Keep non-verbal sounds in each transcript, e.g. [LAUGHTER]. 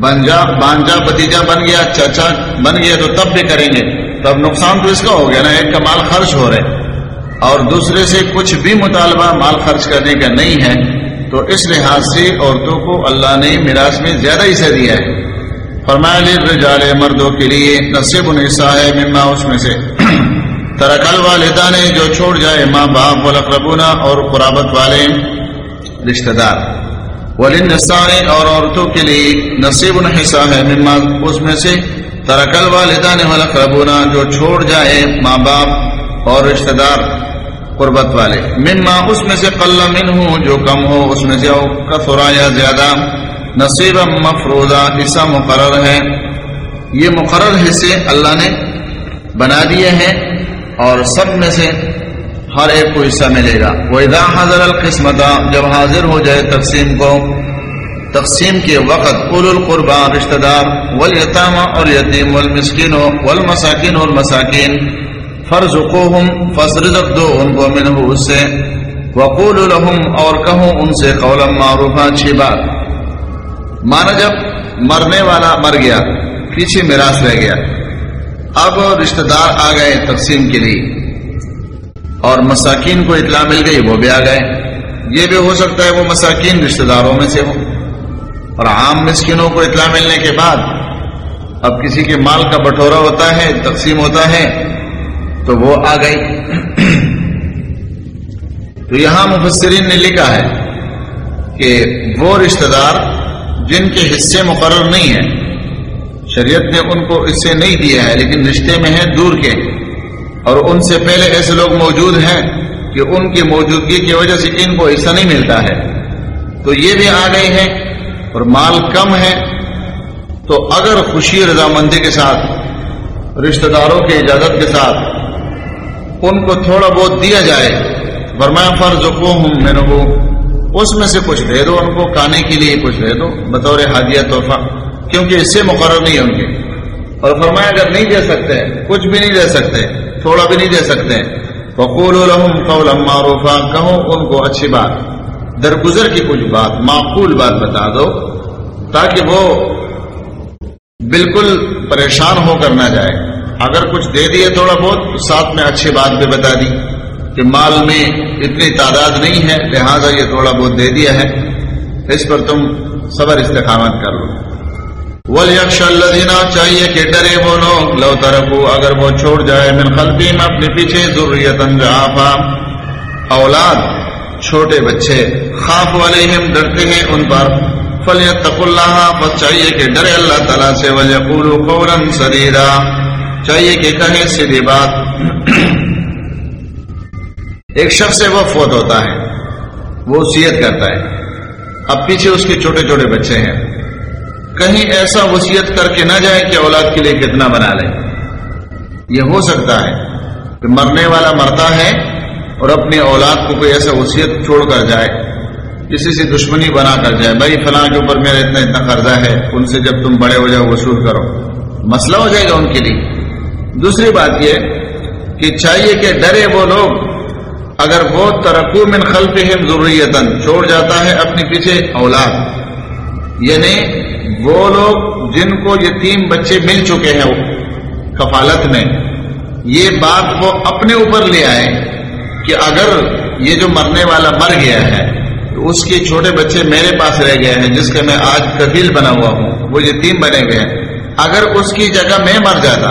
بنجا بانجا بتیجا بن گیا چچا بن گیا، تو تب بھی کریں گے۔ تب نقصان تو اس کا ہو گیا نا، ایک کا مال خرچ ہو رہے۔ اور دوسرے سے کچھ بھی مطالبہ مال خرچ کرنے کا نہیں ہے، تو اس لحاظ سے عورتوں کو اللہ نے میراث میں زیادہ حصہ دیا ہے۔ فرمایا رجال مردوں کے لیے نصیب الحصہ ہے مما، اس میں سے۔ ترکل والدہ نے جو چھوڑ جائے، ماں باپ ولقربونا اور قرابت والے رشتہ دار۔ ولنسائے اور عورتوں کے لیے نصیب الحصہ ہے، مما اس میں سے ترکل والدان ولقربونا جو چھوڑ جائے ماں باپ اور رشتہ دار قربت والے۔ مما اس میں سے قل من ہوں جو کم ہو، اس میں سے کثرا یا زیادہ۔ نصیب مفروضہ، حصہ مقرر ہے۔ یہ مقرر حصے اللہ نے بنا دیے ہیں اور سب میں سے ہر ایک کو حصہ ملے گا۔ وہ ادا حضر القسمت جب حاضر ہو جائے تقسیم کو، تقسیم کے وقت اول القربا رشتہ دار ولیطامہ اور یتیم والمسکین والمساکین والمساکین فرض کو ہم دو ان کو من اس سے وقول الحم اور کہوں ان سے قول معروف اچھی بات۔ مانا جب مرنے والا مر گیا، پیچھے میراث رہ گیا۔ اب رشتہ دار آ گئے تقسیم کے لیے۔ اور مساکین کو اطلاع مل گئی، وہ بھی آ گئے۔ یہ بھی ہو سکتا ہے وہ مساکین رشتہ داروں میں سے ہو اور عام مسکینوں کو اطلاع ملنے کے بعد اب کسی کے مال کا بٹورا ہوتا ہے، تقسیم ہوتا ہے، تو وہ آ گئی۔ تو یہاں مفسرین نے لکھا ہے کہ وہ رشتہ دار جن کے حصے مقرر نہیں ہیں، شریعت نے ان کو اس سے نہیں دیا ہے، لیکن رشتے میں ہیں دور کے۔ اور ان سے پہلے ایسے لوگ موجود ہیں کہ ان کی موجودگی کی وجہ سے ان کو حصہ نہیں ملتا ہے۔ تو یہ بھی آ گئے ہیں اور مال کم ہے تو اگر خوشی رضامندی کے ساتھ، رشتہ داروں کی اجازت کے ساتھ ان کو تھوڑا بہت دیا جائے برمایا فرض کو ہوں میں نے اس میں سے کچھ دے دو ان کو، کھانے کے لیے کچھ دے دو، بطور حادیہ تحفہ، کیونکہ اس سے مقرر نہیں ہے ان کے۔ اور فرمایا اگر نہیں دے سکتے، کچھ بھی نہیں دے سکتے تھوڑا بھی نہیں دے سکتے۔ وقول الحم قول معروفہ کہو ان کو اچھی بات، درگزر کی کچھ بات، معقول بات بتا دو، تاکہ وہ بالکل پریشان ہو کر نہ جائے۔ اگر کچھ دے دیے تھوڑا بہت ساتھ میں اچھی بات بھی بتا دی کہ مال میں اتنی تعداد نہیں ہے، لہذا یہ تھوڑا بہت دے دیا ہے۔ اس پر تم صبر استقامت کر لو۔ ولیکش الذین چاہیے کہ ڈرے وہ لوگ، لو ترکو، اگر وہ چھوڑ جائے، من خلفیم اپنے پیچھے ضروریت اولاد، چھوٹے بچے خوف علیہم، ڈرتے ہیں ان پر۔ فلیتق اللہ بس چاہیے کہ ڈرے اللہ تعالیٰ سے ولیقولو قولا سریرا چاہیے کہ کہیں سیدھی بات۔ ایک شخص سے وہ فوت ہوتا ہے، وہ وصیت کرتا ہے۔ اب پیچھے اس کے چھوٹے چھوٹے بچے ہیں۔ کہیں ایسا وصیت کر کے نہ جائے کہ اولاد کے لیے کتنا بنا لے یہ ہو سکتا ہے کہ مرنے والا مرتا ہے اور اپنی اولاد کو کوئی ایسا وصیت چھوڑ کر جائے، کسی سے دشمنی بنا کر جائے، بھائی فلاں کے اوپر میرا اتنا اتنا قرضہ ہے، ان سے جب تم بڑے ہو جاؤ وصول کرو۔ مسئلہ ہو جائے گا ان کے لیے۔ دوسری بات یہ کہ چاہیے کہ ڈرے وہ لوگ۔ اگر وہ ترقو من خلفہم ضروریتن چھوڑ جاتا ہے اپنی پیچھے اولاد یعنی وہ لوگ جن کو یتیم بچے مل چکے ہیں، کفالت میں، یہ بات وہ اپنے اوپر لے آئے کہ اگر یہ جو مرنے والا مر گیا ہے تو اس کے چھوٹے بچے میرے پاس رہ گئے ہیں، جس کا میں آج قبیل بنا ہوا ہوں، وہ یتیم بنے گئے ہیں۔ اگر اس کی جگہ میں مر جاتا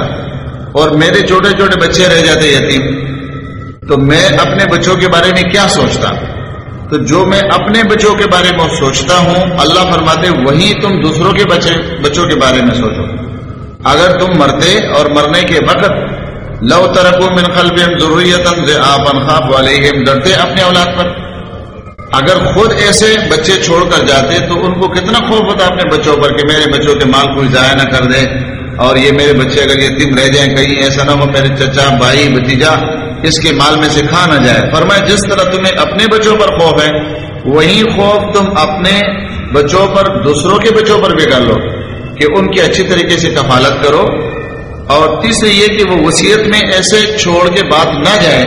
اور میرے چھوٹے چھوٹے بچے رہ جاتے یتیم، تو میں اپنے بچوں کے بارے میں کیا سوچتا؟ تو جو میں اپنے بچوں کے بارے میں سوچتا ہوں، اللہ فرماتے وہی تم دوسروں کے بچے، بچوں کے بارے میں سوچو۔ اگر تم مرتے اور مرنے کے وقت لو ترکو من خلب ضروریت خواب والے ڈرتے اپنے اولاد پر۔ اگر خود ایسے بچے چھوڑ کر جاتے تو ان کو کتنا خوف ہوتا اپنے بچوں پر کہ میرے بچوں کے مال کوئی ضائع نہ کر دے اور یہ میرے بچے اگر یہ تم رہ جائیں، کہیں ایسا نہ ہو، میرے چچا، بھائی بتیجا اس کے مال میں سے کھا نہ جائے۔ فرمائے جس طرح تمہیں اپنے بچوں پر خوف ہے، وہی خوف تم اپنے بچوں پر، دوسروں کے بچوں پر بھی کر لو کہ ان کی اچھی طریقے سے کفالت کرو۔ اور تیسری یہ کہ وہ وصیت میں ایسے چھوڑ کے بات نہ جائے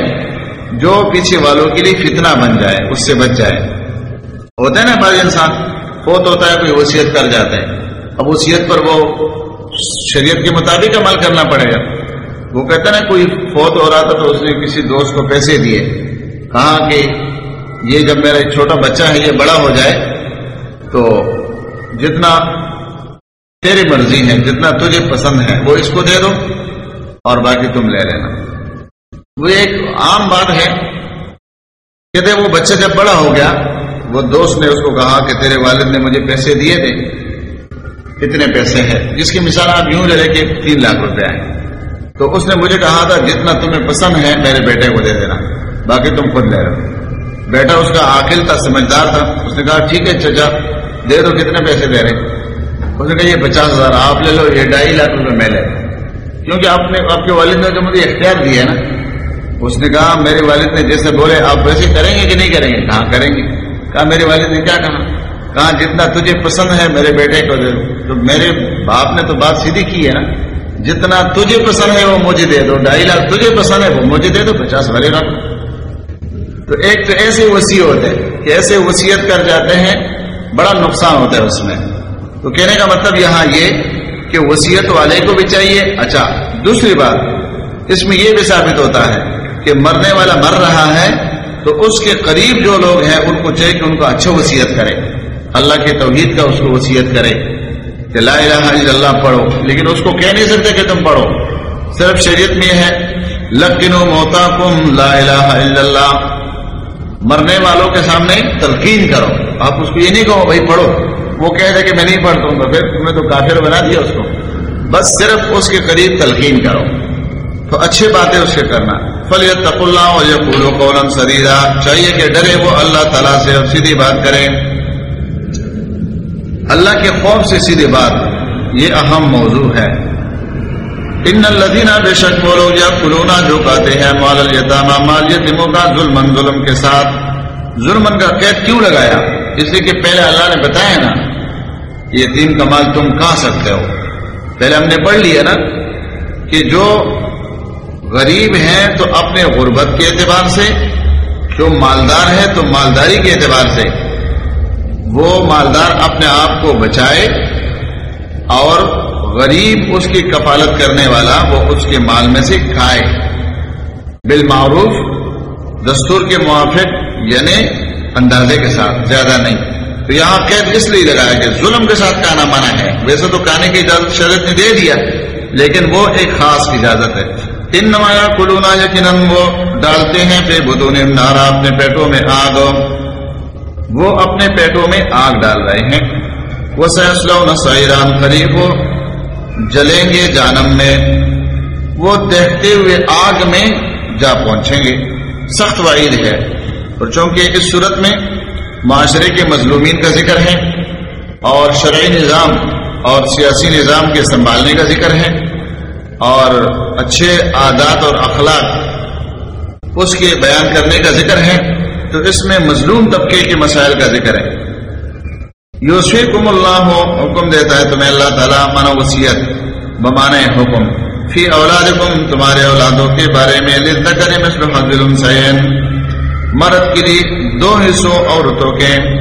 جو پیچھے والوں کے لیے فتنہ بن جائے، اس سے بچ جائے۔ ہوتا ہے نا بعض انسان، فوت ہوتا ہے، کوئی وصیت کر جاتا ہے۔ اب وصیت پر وہ شریعت کے مطابق عمل کرنا پڑے گا۔ وہ کہتا نا کوئی فوت ہو رہا تھا تو اس نے کسی دوست کو پیسے دیے۔ کہا کہ یہ جب میرا چھوٹا بچہ ہے، یہ بڑا ہو جائے تو جتنا تیری مرضی ہے، جتنا تجھے پسند ہے، وہ اس کو دے دو اور باقی تم لے لینا۔ وہ ایک عام بات ہے۔ کہتے وہ بچہ جب بڑا ہو گیا، وہ دوست نے اس کو کہا کہ تیرے والد نے مجھے پیسے دیے تھے کتنے پیسے ہیں؟ جس کی مثال آپ یوں لے لے کے تین لاکھ روپے آئے۔ تو اس نے مجھے کہا تھا، جتنا تمہیں پسند ہے میرے بیٹے کو دے دینا۔ باقی تم خود لے رہے بیٹا اس کا عاقل تھا، سمجھدار تھا۔ اس نے کہا، ٹھیک ہے، چچا، دے دو، کتنے پیسے دے رہے اس نے کہا، یہ پچاس ہزار، آپ لے لو، یہ ڈھائی لاکھ روپے میں لے کیونکہ آپ نے، آپ کے والد نے جو مجھے اختیار دیا نا۔ اس نے کہا، میرے والد نے جیسے بولے، آپ ویسے کریں گے کہ نہیں کریں گے؟ کہاں کریں گے؟ کہا، میرے والد نے کیا کہا؟ کہا، جتنا تجھے پسند ہے، میرے بیٹے کو دے دو۔ تو میرے باپ نے تو بات سیدھی کی ہے نا۔ جتنا تجھے پسند ہے وہ مجھے دے دو، ڈھائی لاکھ تجھے پسند ہے وہ مجھے دے دو، پچاس والے رکھ تو ایک تو ایسے وسیع ہوتے ہیں کہ ایسے وسیعت کر جاتے ہیں، بڑا نقصان ہوتا ہے اس میں۔ تو کہنے کا مطلب یہاں یہ کہ وسیعت والے کو بھی چاہیے۔ اچھا دوسری بات، اس میں یہ بھی ثابت ہوتا ہے کہ مرنے والا مر رہا ہے تو اس کے قریب جو لوگ ہیں، ان کو چاہیے کہ ان کو اچھا وسیعت کرے۔ اللہ کے توحید کا اس کو وسیعت کرے۔ کہ لا الہ الا اللہ پڑھو۔ لیکن اس کو کہہ نہیں سکتے کہ تم پڑھو۔ صرف شریعت میں ہے۔ لکنو موتا کم لا الہ الا اللہ۔ مرنے والوں کے سامنے تلقین کرو۔ آپ اس کو یہ نہیں کہو، بھائی پڑھو۔ وہ کہہ دے کہ میں نہیں پڑھتا ہوں پھر تم نے تو کافر بنا دیا اس کو۔ بس صرف اس کے قریب تلقین کرو۔ تو اچھی باتیں اس کے کرنا۔ فل تق اللہ اور یہ پورو قورن سریرا چاہیے کہ ڈرے وہ اللہ تعالیٰ سے اور سیدھی بات کریں۔ اللہ کے خوف سے سیدھے بات، یہ اہم موضوع ہے۔ ان الدینہ بے شک وہ لوگ یا کلونا جو کہتے ہیں، مال التامہ مال یتیموں کا ظلم ظلم کے ساتھ۔ ظلم کا قید کیوں لگایا؟ اس لیے کہ پہلے اللہ نے بتایا نا، یتیم کا مال تم کہا سکتے ہو۔ پہلے ہم نے پڑھ لیا نا کہ جو غریب ہیں تو اپنے غربت کے اعتبار سے، جو مالدار ہے تو مالداری کے اعتبار سے۔ وہ مالدار اپنے آپ کو بچائے اور غریب اس کی کفالت کرنے والا وہ اس کے مال میں سے کھائے۔ بالمعروف، دستور کے موافق یعنی اندازے کے ساتھ، زیادہ نہیں۔ تو یہاں قید اس لیے لگایا کہ ظلم کے ساتھ کھانا مانا ہے۔ ویسے تو کھانے کی اجازت شرط نے دے دیا لیکن وہ ایک خاص اجازت ہے۔ ان نمایاں کلونا یقیناً وہ ڈالتے ہیں بے بدون نارا، اپنے پیٹوں میں آگ وہ اپنے پیٹوں میں آگ ڈال رہے ہیں۔ وہ سیسلو سیران قریب جلیں گے جانم میں۔ وہ دیکھتے ہوئے آگ میں جا پہنچیں گے۔ سخت وعید ہے۔ اور چونکہ اس صورت میں معاشرے کے مظلومین کا ذکر ہے اور شرعی نظام اور سیاسی نظام کے سنبھالنے کا ذکر ہے اور اچھے عادات اور اخلاق اس کے بیان کرنے کا ذکر ہے۔ تو اس میں مظلوم طبقے کے مسائل کا ذکر ہے۔ یوسفیکم اللہ، حکم دیتا ہے تمہیں اللہ تعالیٰ مانا وسیعت بمانے حکم۔ فی اولادکم، تمہارے اولادوں کے بارے میں لذکر مثل حضر سین مرد کے لیے دو حصوں عورتوں کے۔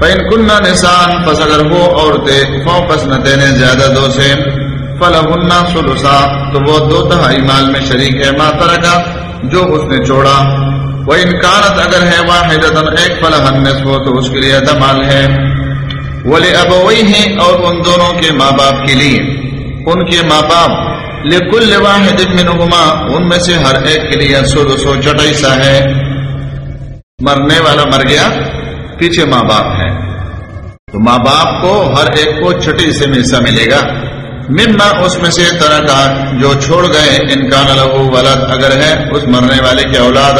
فین کننا نسان پس اگر وہ عورتیں فوقس نتین زیادہ دو سے فلہنہ سلسا تو وہ دو تہائی مال میں شریک ہے ماں ترکا جو اس نے چھوڑا۔ وہ انکارت اگر ہے واحد ایک فلحن ہو تو اس کے لیے دمال ہے۔ ولی اب ہیں اور ان دونوں کے ماں باپ کے لیے۔ ان کے ماں باپ لکل واحد منہما، ان میں سے ہر ایک کے لیے سو دو سو چٹائی سا ہے۔ مرنے والا مر گیا، پیچھے ماں باپ ہے۔ تو ماں باپ کو ہر ایک کو چھٹی سے میں حصہ ملے گا۔ مما اس میں سے طرح کا جو چھوڑ گئے، انکان لہو ولد اگر ہے، اس مرنے والے کے اولاد۔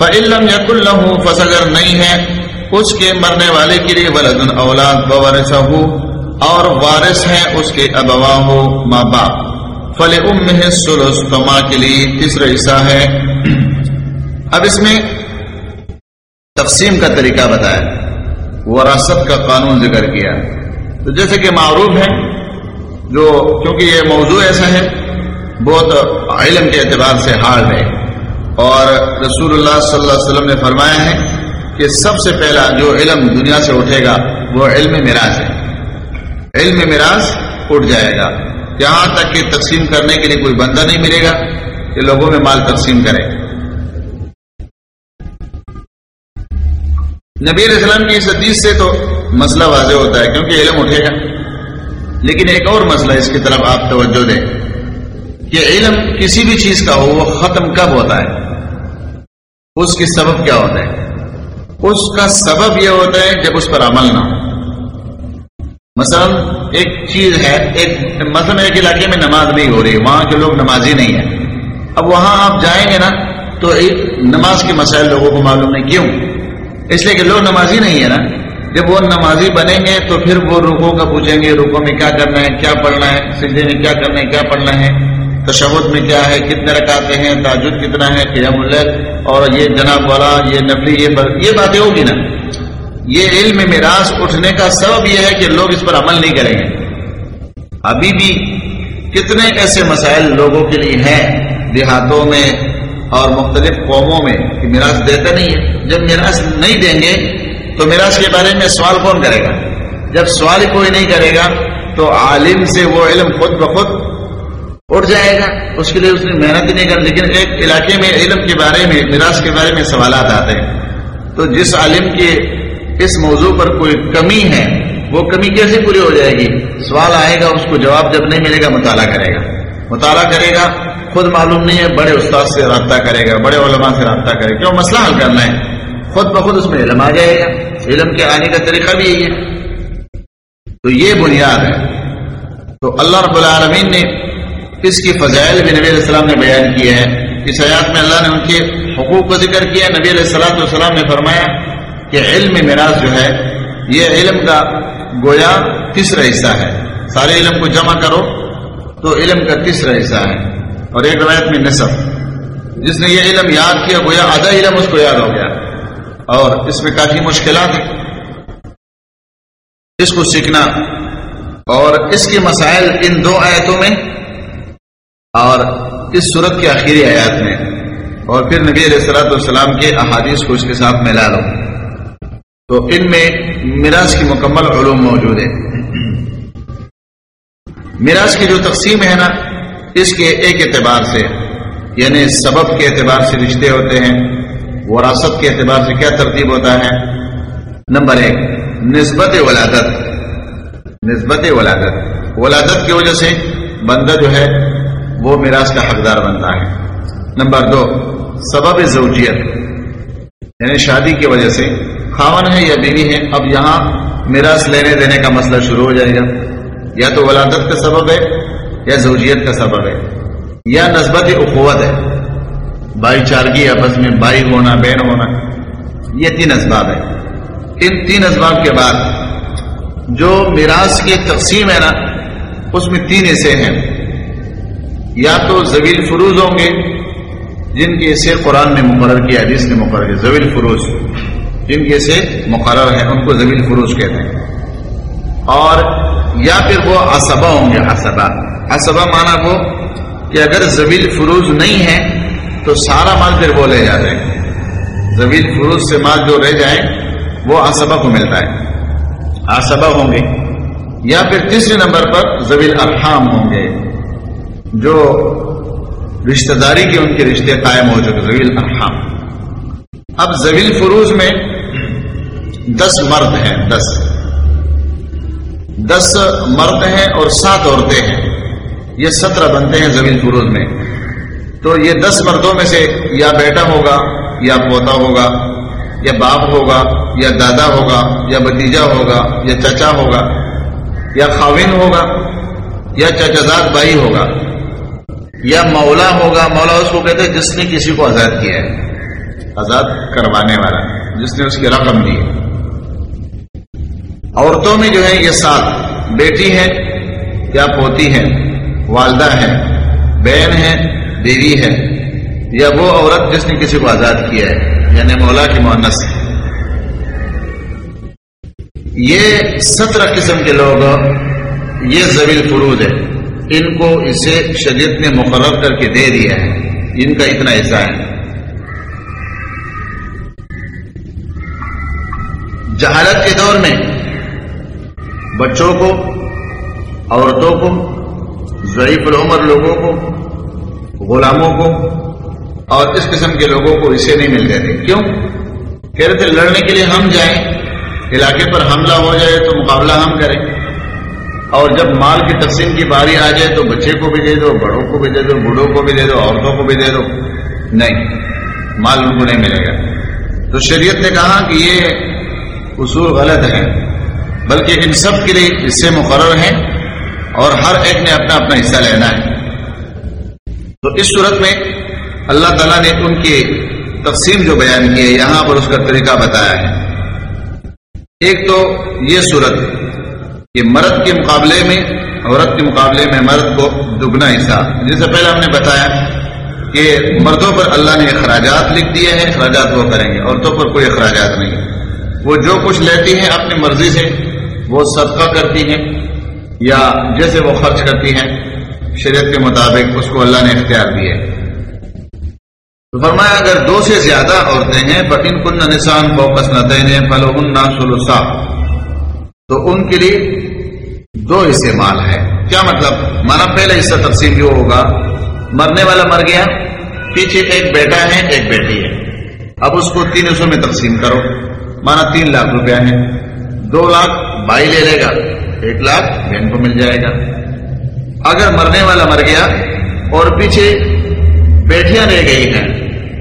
فعلم یق اللہ فس اگر نہیں ہے، اس کے مرنے والے کے لیے ولد اولاد بورث ہو اور وارث ہے، اس کے ابوا ہو، ماں باپ۔ فل ام سلس تو ماں کے لیے تیسرا حصہ ہے۔ اب اس میں تقسیم کا طریقہ بتایا۔ وراثت کا قانون ذکر کیا۔ تو جیسے کہ معروف ہے، جو کیونکہ یہ موضوع ایسا ہے، بہت علم کے اعتبار سے ہارڈ ہے۔ اور رسول اللہ صلی اللہ علیہ وسلم نے فرمایا ہے کہ سب سے پہلا جو علم دنیا سے اٹھے گا وہ علم میراج ہے۔ علم میراث اٹھ جائے گا۔ یہاں تک کہ تقسیم کرنے کے لیے کوئی بندہ نہیں ملے گا کہ لوگوں میں مال تقسیم کرے۔ نبی علیہ السلام کی اس حدیث سے تو مسئلہ واضح ہوتا ہے کیونکہ علم اٹھے گا۔ لیکن ایک اور مسئلہ اس کی طرف آپ توجہ دیں کہ علم کسی بھی چیز کا ہو وہ ختم کب ہوتا ہے؟ اس کی سبب کیا ہوتا ہے؟ اس کا سبب یہ ہوتا ہے جب اس پر عمل نہ ہو۔ مثلا ایک چیز ہے، ایک مثلا ایک علاقے میں نماز نہیں ہو رہی، وہاں کے لوگ نمازی نہیں ہیں۔ اب وہاں آپ جائیں گے نا، تو ایک نماز کے مسائل لوگوں کو معلوم نہیں، کیوں؟ اس لیے کہ لوگ نمازی نہیں ہے نا۔ جب وہ نمازی بنیں گے تو پھر وہ رکو کا پوچھیں گے رکو میں کیا کرنا ہے، کیا پڑھنا ہے، سجدے میں کیا کرنا ہے، کیا پڑھنا ہے۔ تشہد میں کیا ہے، کتنے رکاتے ہیں تاجد کتنا ہے، قیام اللہ اور یہ جناب والا، یہ نفلی، یہ یہ باتیں ہوگی نا۔ یہ علم میراث اٹھنے کا سبب یہ ہے کہ لوگ اس پر عمل نہیں کریں گے۔ ابھی بھی کتنے ایسے مسائل لوگوں کے لیے ہیں، دیہاتوں میں اور مختلف قوموں میں، کہ میراث دیتے نہیں ہے جب میراث نہیں دیں گے، تو میراث کے بارے میں سوال کون کرے گا؟ جب سوال کوئی نہیں کرے گا، تو عالم سے وہ علم خود بخود اٹھ جائے گا۔ اس کے لیے اس نے محنت ہی نہیں کر، لیکن ایک علاقے میں علم کے بارے میں، میراث کے بارے میں سوالات آتے ہیں۔ تو جس عالم کے اس موضوع پر کوئی کمی ہے، وہ کمی کیسے پوری ہو جائے گی؟ سوال آئے گا، اس کو جواب جب نہیں ملے گا، مطالعہ کرے گا۔ مطالعہ کرے گا، خود معلوم نہیں ہے، بڑے استاد سے رابطہ کرے گا، بڑے علماء سے رابطہ کرے گا۔ کیوں؟ مسئلہ حل کرنا ہے۔ خود بخود اس میں علم آ جائے گا۔ علم کے آنے کا طریقہ بھی یہی ہے۔ تو یہ بنیاد ہے۔ تو اللہ رب العالمین نے اس کی فضائل بھی نبی علیہ السلام نے بیان کیے ہیں۔ اس حیات میں اللہ نے ان کے حقوق کا ذکر کیا۔ نبی علیہ السلام والسلام نے فرمایا کہ علم میراث جو ہے، یہ علم کا گویا تیسرا حصہ ہے۔ سارے علم کو جمع کرو تو علم کا تیسرا حصہ ہے۔ اور ایک روایت میں نصب جس نے یہ علم یاد کیا، گویا آدھا علم اس کو یاد ہو گیا۔ اور اس میں کافی مشکلات ہیں۔ اس کو سیکھنا اور اس کے مسائل ان دو آیتوں میں اور اس صورت کے آخری آیات میں۔ اور پھر نبی علیہ السلاۃ والسلام کے احادیث کو اس کے ساتھ ملا لو۔ تو ان میں میراث کی مکمل علوم موجود ہے میراث کی جو تقسیم ہے نا، اس کے ایک اعتبار سے یعنی سبب کے اعتبار سے رشتے ہوتے ہیں، وراثت کے اعتبار سے کیا ترتیب ہوتا ہے۔ نمبر ایک، نسبت ولادت۔ نسبت ولادت۔ ولادت کی وجہ سے بندہ جو ہے وہ میراث کا حقدار بنتا ہے۔ نمبر دو، سبب زوجیت۔ یعنی شادی کی وجہ سے خاون ہے یا بیوی ہے، اب یہاں میراث لینے دینے کا مسئلہ شروع ہو جائے گا۔ یا تو ولادت کا سبب ہے، یا زوجیت کا سبب ہے۔ یا نسبت اخوت ہے۔ بھائی چارگی آپس میں، بھائی ہونا، بہن ہونا، یہ تین اسباب ہے ان تین اسباب کے بعد جو میراث کی تقسیم ہے نا، اس میں تین ایسے ہیں۔ یا تو زویل فروز ہوں گے، جن کے اسے قرآن نے مقرر کیا، حدیث نے مقرر کیا زویل فروز، جن کے اسے مقرر ہیں، ان کو زویل فروز کہتے ہیں۔ اور یا پھر وہ اسبا ہوں گے اسبا اسبا مانا وہ کہ اگر زویل فروز نہیں ہے تو سارا مال پھر وہ لے جاتے ہیں۔ زمین فروز سے مال جو رہ جائے، وہ آسبا کو ملتا ہے۔ آسبا ہوں گے۔ یا پھر تیسرے نمبر پر زویل ارحام ہوں گے۔ جو رشتہ داری کے ان کے رشتے قائم ہو چکے زویل ارحام اب زویل فروز میں دس مرد ہیں، دس۔ دس مرد ہیں اور سات عورتیں ہیں۔ یہ سترہ بنتے ہیں زویل فروز میں۔ تو یہ دس مردوں میں سے یا بیٹا ہوگا، یا پوتا ہوگا، یا باپ ہوگا، یا دادا ہوگا، یا بتیجا ہوگا، یا چچا ہوگا، یا خاوین ہوگا، یا چچا زاد بھائی ہوگا۔ یا مولا ہوگا، مولا اس کو کہتے جس نے کسی کو آزاد کیا ہے۔ آزاد کروانے والا، جس نے اس کی رقم دی۔ عورتوں میں جو ہے یہ سات بیٹی ہے، یا پوتی ہے، والدہ ہے، بہن ہے، بیوی ہے، یا وہ عورت جس نے کسی کو آزاد کیا ہے یعنی مولا کی مونس ہے۔ یہ سترہ قسم کے لوگ یہ زویل فروز ہے۔ ان کو اسے شریعت نے مقرر کر کے دے دیا ہے۔ ان کا اتنا حصہ ہے۔ جہالت کے دور میں بچوں کو، عورتوں کو، ضعیف العمر لوگوں کو، غلاموں کو اور اس قسم کے لوگوں کو اسے نہیں مل جاتے کیوں؟ کہہ رہے تھے، لڑنے کے لیے ہم جائیں، علاقے پر حملہ ہو جائے تو مقابلہ ہم کریں۔ اور جب مال کی تقسیم کی باری آ جائے تو بچے کو بھی دے دو، بڑوں کو بھی دے دو، بوڑھوں کو بھی دے دو، عورتوں کو بھی دے دو۔ نہیں، مال ان کو نہیں ملے گا۔ تو شریعت نے کہا کہ یہ اصول غلط ہے بلکہ ان سب کے لیے حصے مقرر ہیں اور ہر ایک نے اپنا اپنا حصہ لینا ہے۔ تو اس صورت میں اللہ تعالیٰ نے ان کی تقسیم جو بیان کی ہے، یہاں پر اس کا طریقہ بتایا ہے۔ ایک تو یہ صورت کہ مرد کے مقابلے میں عورت کے مقابلے میں مرد کو دگنا حصہ۔ جس سے پہلے ہم نے بتایا کہ مردوں پر اللہ نے اخراجات لکھ دیے ہیں، اخراجات وہ کریں گے۔ عورتوں پر کوئی اخراجات نہیں۔ وہ جو کچھ لیتی ہیں اپنی مرضی سے، وہ صدقہ کرتی ہیں یا جیسے وہ خرچ کرتی ہیں، شریعت کے مطابق اس کو اللہ نے اختیار دیے تو فرمایا، اگر دو سے زیادہ عورتیں ہیں بٹ ان کن نسان فوکس نہ فلو سلوسا تو ان کے لیے دو حصے مال ہے کیا مطلب؟ مانا پہلا حصہ تقسیم جو ہوگا۔ مرنے والا مر گیا، پیچھے ایک بیٹا ہے، ایک بیٹی ہے۔ اب اس کو تین حصوں میں تقسیم کرو۔ مانا تین لاکھ روپیہ ہے دو لاکھ بھائی لے لے گا۔ ایک لاکھ بہن کو مل جائے گا۔ اگر مرنے والا مر گیا اور پیچھے بیٹیاں رہ گئی ہیں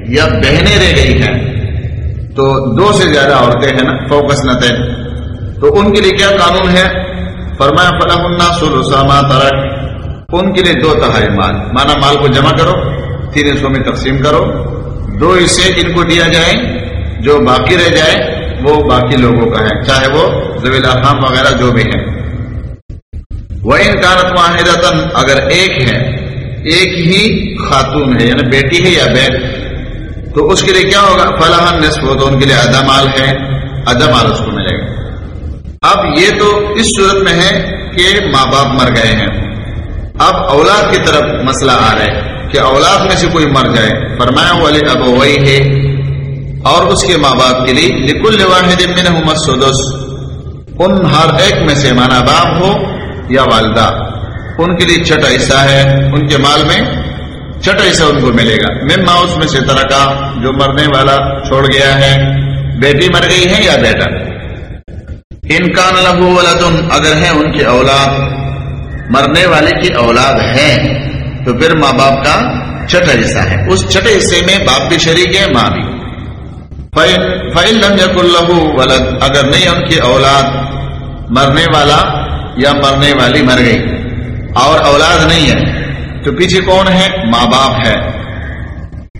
یا بہنیں رہ گئی ہیں، تو دو سے زیادہ عورتیں ہیں نا، فوکس نہ تو ان کے لیے کیا قانون ہے؟ فرمایا فلاح سلسامہ ترک. ان کے لیے دو تہائی مال۔ مانا مال کو جمع کرو، تین حصوں میں تقسیم کرو۔ دو حصے ان کو دیا جائے جو باقی رہ جائے، وہ باقی لوگوں کا ہے، چاہے وہ زویل خام وغیرہ جو بھی ہے وہ انکارت واحد اگر ایک ہے، ایک ہی خاتون ہے یعنی بیٹی ہے یا بیٹ تو اس کے لیے کیا ہوگا؟ فلاح نصف ہو تو ان کے لیے ادا مال ہے ادا مال اس کو اب یہ تو اس صورت میں ہے کہ ماں باپ مر گئے ہیں۔ اب اولاد کی طرف مسئلہ آ رہا ہے کہ اولاد میں سے کوئی مر جائے۔ فرمایا والے اب وہی ہے اور اس کے ماں باپ کے لیے لکل واحد منہم السدس ان ہر ایک میں سے مانا باپ ہو یا والدہ۔ ان کے لیے چھٹا حصہ ہے۔ ان کے مال میں چھٹا حصہ ان کو ملے گا۔ مما اس میں سے طرح کا جو مرنے والا چھوڑ گیا ہے۔ بیٹی مر گئی ہے یا بیٹا؟ انکان لہو ولدن، اگر ہے ان کی اولاد، مرنے والے کی اولاد ہے تو پھر ماں باپ کا چھٹا حصہ ہے۔ اس چھٹے حصے میں باپ بھی شریک ہے، ماں بھی۔ ولد، اگر نہیں ان کی اولاد مرنے والا یا مرنے والی مر گئی اور اولاد نہیں ہے، تو پیچھے کون ہے؟ ماں باپ ہے۔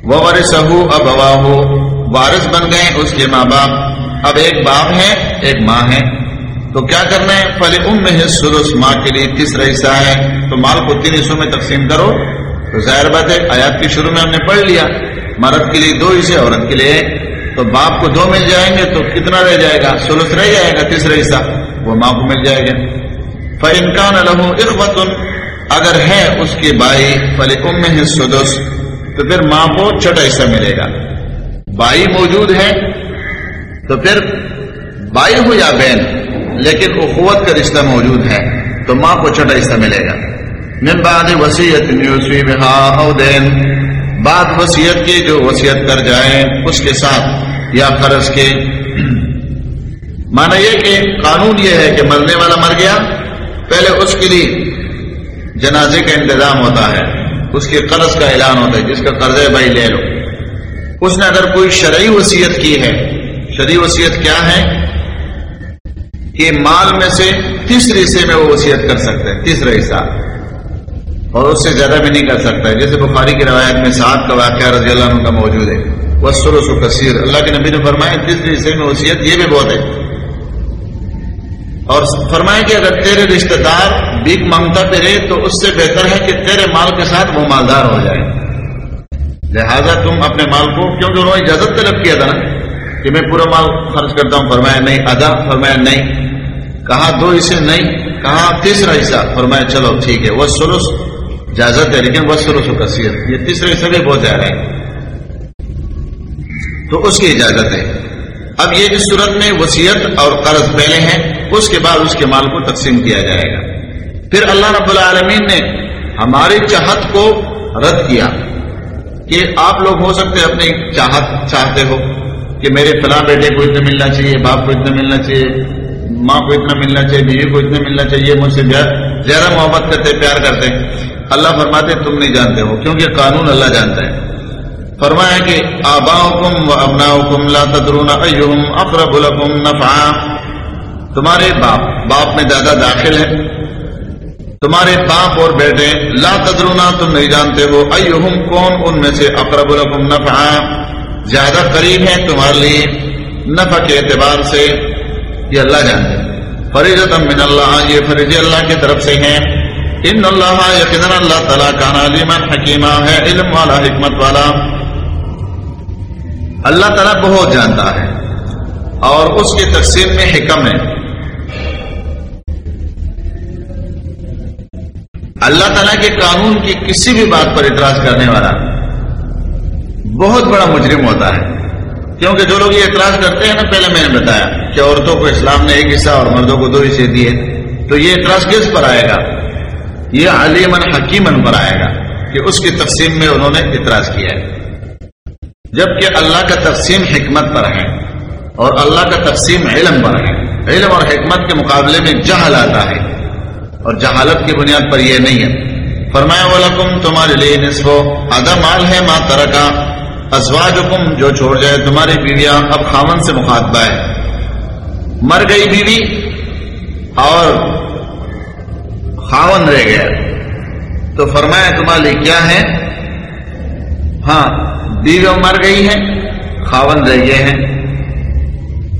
وہ ورث اب ہو وارث بن گئے، اس کے ماں باپ۔ اب ایک باپ ہے، ایک ماں ہے۔ تو کیا کرنا ہے؟ پہلے ام میں سدس ماں کے لیے تیسرا حصہ ہے۔ تو مال کو تین حصوں میں تقسیم کرو۔ تو ظاہر بات ہے، آیات کے شروع میں ہم نے پڑھ لیا۔ مرد کے لیے دو حصے، عورت کے لیے تو باپ کو دو مل جائیں گے تو کتنا رہ جائے گا؟ سلس رہ جائے گا، تیسرا حصہ۔ وہ ماں کو مل جائے گا۔ فنکان الحم اخبت اگر ہے اس کے بھائی پہلے ام میں سدس تو پھر ماں کو چھٹا حصہ ملے گا۔ بھائی موجود ہے، تو پھر بھائی ہو یا بہن؟ لیکن اخوت کا رشتہ موجود ہے تو ماں کو چھٹا حصہ ملے گا۔ من بعد وسیعت او دین بعد وسیعت کی جو وسیعت کر جائے اس کے ساتھ یا قرض کے۔ مانا یہ کہ قانون یہ ہے کہ مرنے والا مر گیا۔ پہلے اس کے لیے جنازے کا انتظام ہوتا ہے۔ اس کے قرض کا اعلان ہوتا ہے، جس کا قرض ہے بھائی لے لو۔ اس نے اگر کوئی شرعی وصیت کی ہے، شرعی وصیت کیا ہے؟ کہ مال میں سے تیسرے حصے میں وہ وصیت کر سکتا ہے؟ تیسرا حصہ اور اس سے زیادہ بھی نہیں کر سکتا ہے۔ جیسے بخاری کی روایت میں سات کا واقعہ رضی اللہ عنہ کا موجود ہے۔ وہ سروس و کثیر اللہ کے نبی نے فرمایا تیسرے حصے میں وصیت؟ یہ بھی بہت ہے۔ اور فرمائے کہ اگر تیرے رشتہ دار بیک مانگتا پھرے تو اس سے بہتر ہے کہ تیرے مال کے ساتھ وہ مالدار ہو جائے۔ لہذا تم اپنے مال کو، کیونکہ انہوں نے اجازت طلب کیا تھا نا، کہ میں پورا مال خرچ کرتا ہوں۔ فرمایا نہیں، ادا، فرمایا نہیں۔ کہا دو حصے نہیں، کہا تیسرا حصہ۔ فرمایا، چلو ٹھیک ہے، وہ سلوس اجازت ہے لیکن وہ سلوس و کثیر۔ یہ تیسرا حصہ بھی بہت زیادہ ہے۔ تو اس کی اجازت ہے۔ اب یہ اس صورت میں وسیعت اور قرض پہلے ہیں، اس کے بعد اس کے مال کو تقسیم کیا جائے گا۔ پھر اللہ رب العالمین نے ہماری چاہت کو رد کیا کہ آپ لوگ ہو سکتے اپنی چاہت چاہتے ہو کہ میرے فلاں بیٹے کو اتنا ملنا چاہیے، باپ کو اتنا ملنا چاہیے۔ ماں کو اتنا ملنا چاہیے، بیوی کو اتنا ملنا چاہیے، مجھ سے زیادہ محبت کرتے، پیار کرتے۔ اللہ فرماتے، تم نہیں جانتے ہو، کیونکہ قانون اللہ جانتا ہے۔ فرمایا کہ آبا حکم و ابنا حکم لا تدرون ایہم اقرب لکم نفعا۔ تمہارے باپ باپ میں زیادہ داخل ہے تمہارے باپ اور بیٹے، لا تدرونا تم نہیں جانتے ہو، ایہم کون؟ ان میں سے اقرب لکم نفعا۔ زیادہ قریب ہیں تمہارے لیے، نفع کے اعتبار سے۔ یہ اللہ جانتے فریضت من اللہ، یہ فریض اللہ کی طرف سے ہیں۔ ان اللہ یقین اللہ تعالیٰ کا علیما حکیمہ ہے، علم والا، حکمت والا۔ اللہ تعالیٰ بہت جانتا ہے اور اس کی تقسیم میں حکم ہے۔ اللہ تعالیٰ کے قانون کی کسی بھی بات پر اعتراض کرنے والا بہت بڑا مجرم ہوتا ہے۔ کیونکہ جو لوگ یہ اعتراض کرتے ہیں نا، پہلے میں نے بتایا کہ عورتوں کو اسلام نے ایک حصہ اور مردوں کو دو حصے دیے۔ تو یہ اعتراض کس پر آئے گا؟ یہ علیمن حکیمن پر آئے گا کہ اس کی تقسیم میں انہوں نے اعتراض کیا ہے۔ جبکہ اللہ کا تقسیم حکمت پر ہے اور اللہ کا تقسیم علم پر ہے۔ علم اور حکمت کے مقابلے میں جہل آتا ہے۔ اور جہالت کی بنیاد پر یہ نہیں ہے۔ فرمایا والم تمہارے لیے نصف۔ آدھا مال ہے ماں ترکا ازواج حکم جو چھوڑ جائے تمہاری بیویاں اب خامن سے مخاطبہ ہے۔ مر گئی بیوی اور خاون رہ گیا۔ تو فرمایا تمہارے لیے کیا ہے؟ ہاں بیوی مر گئی ہے خاون رہ گئے ہیں۔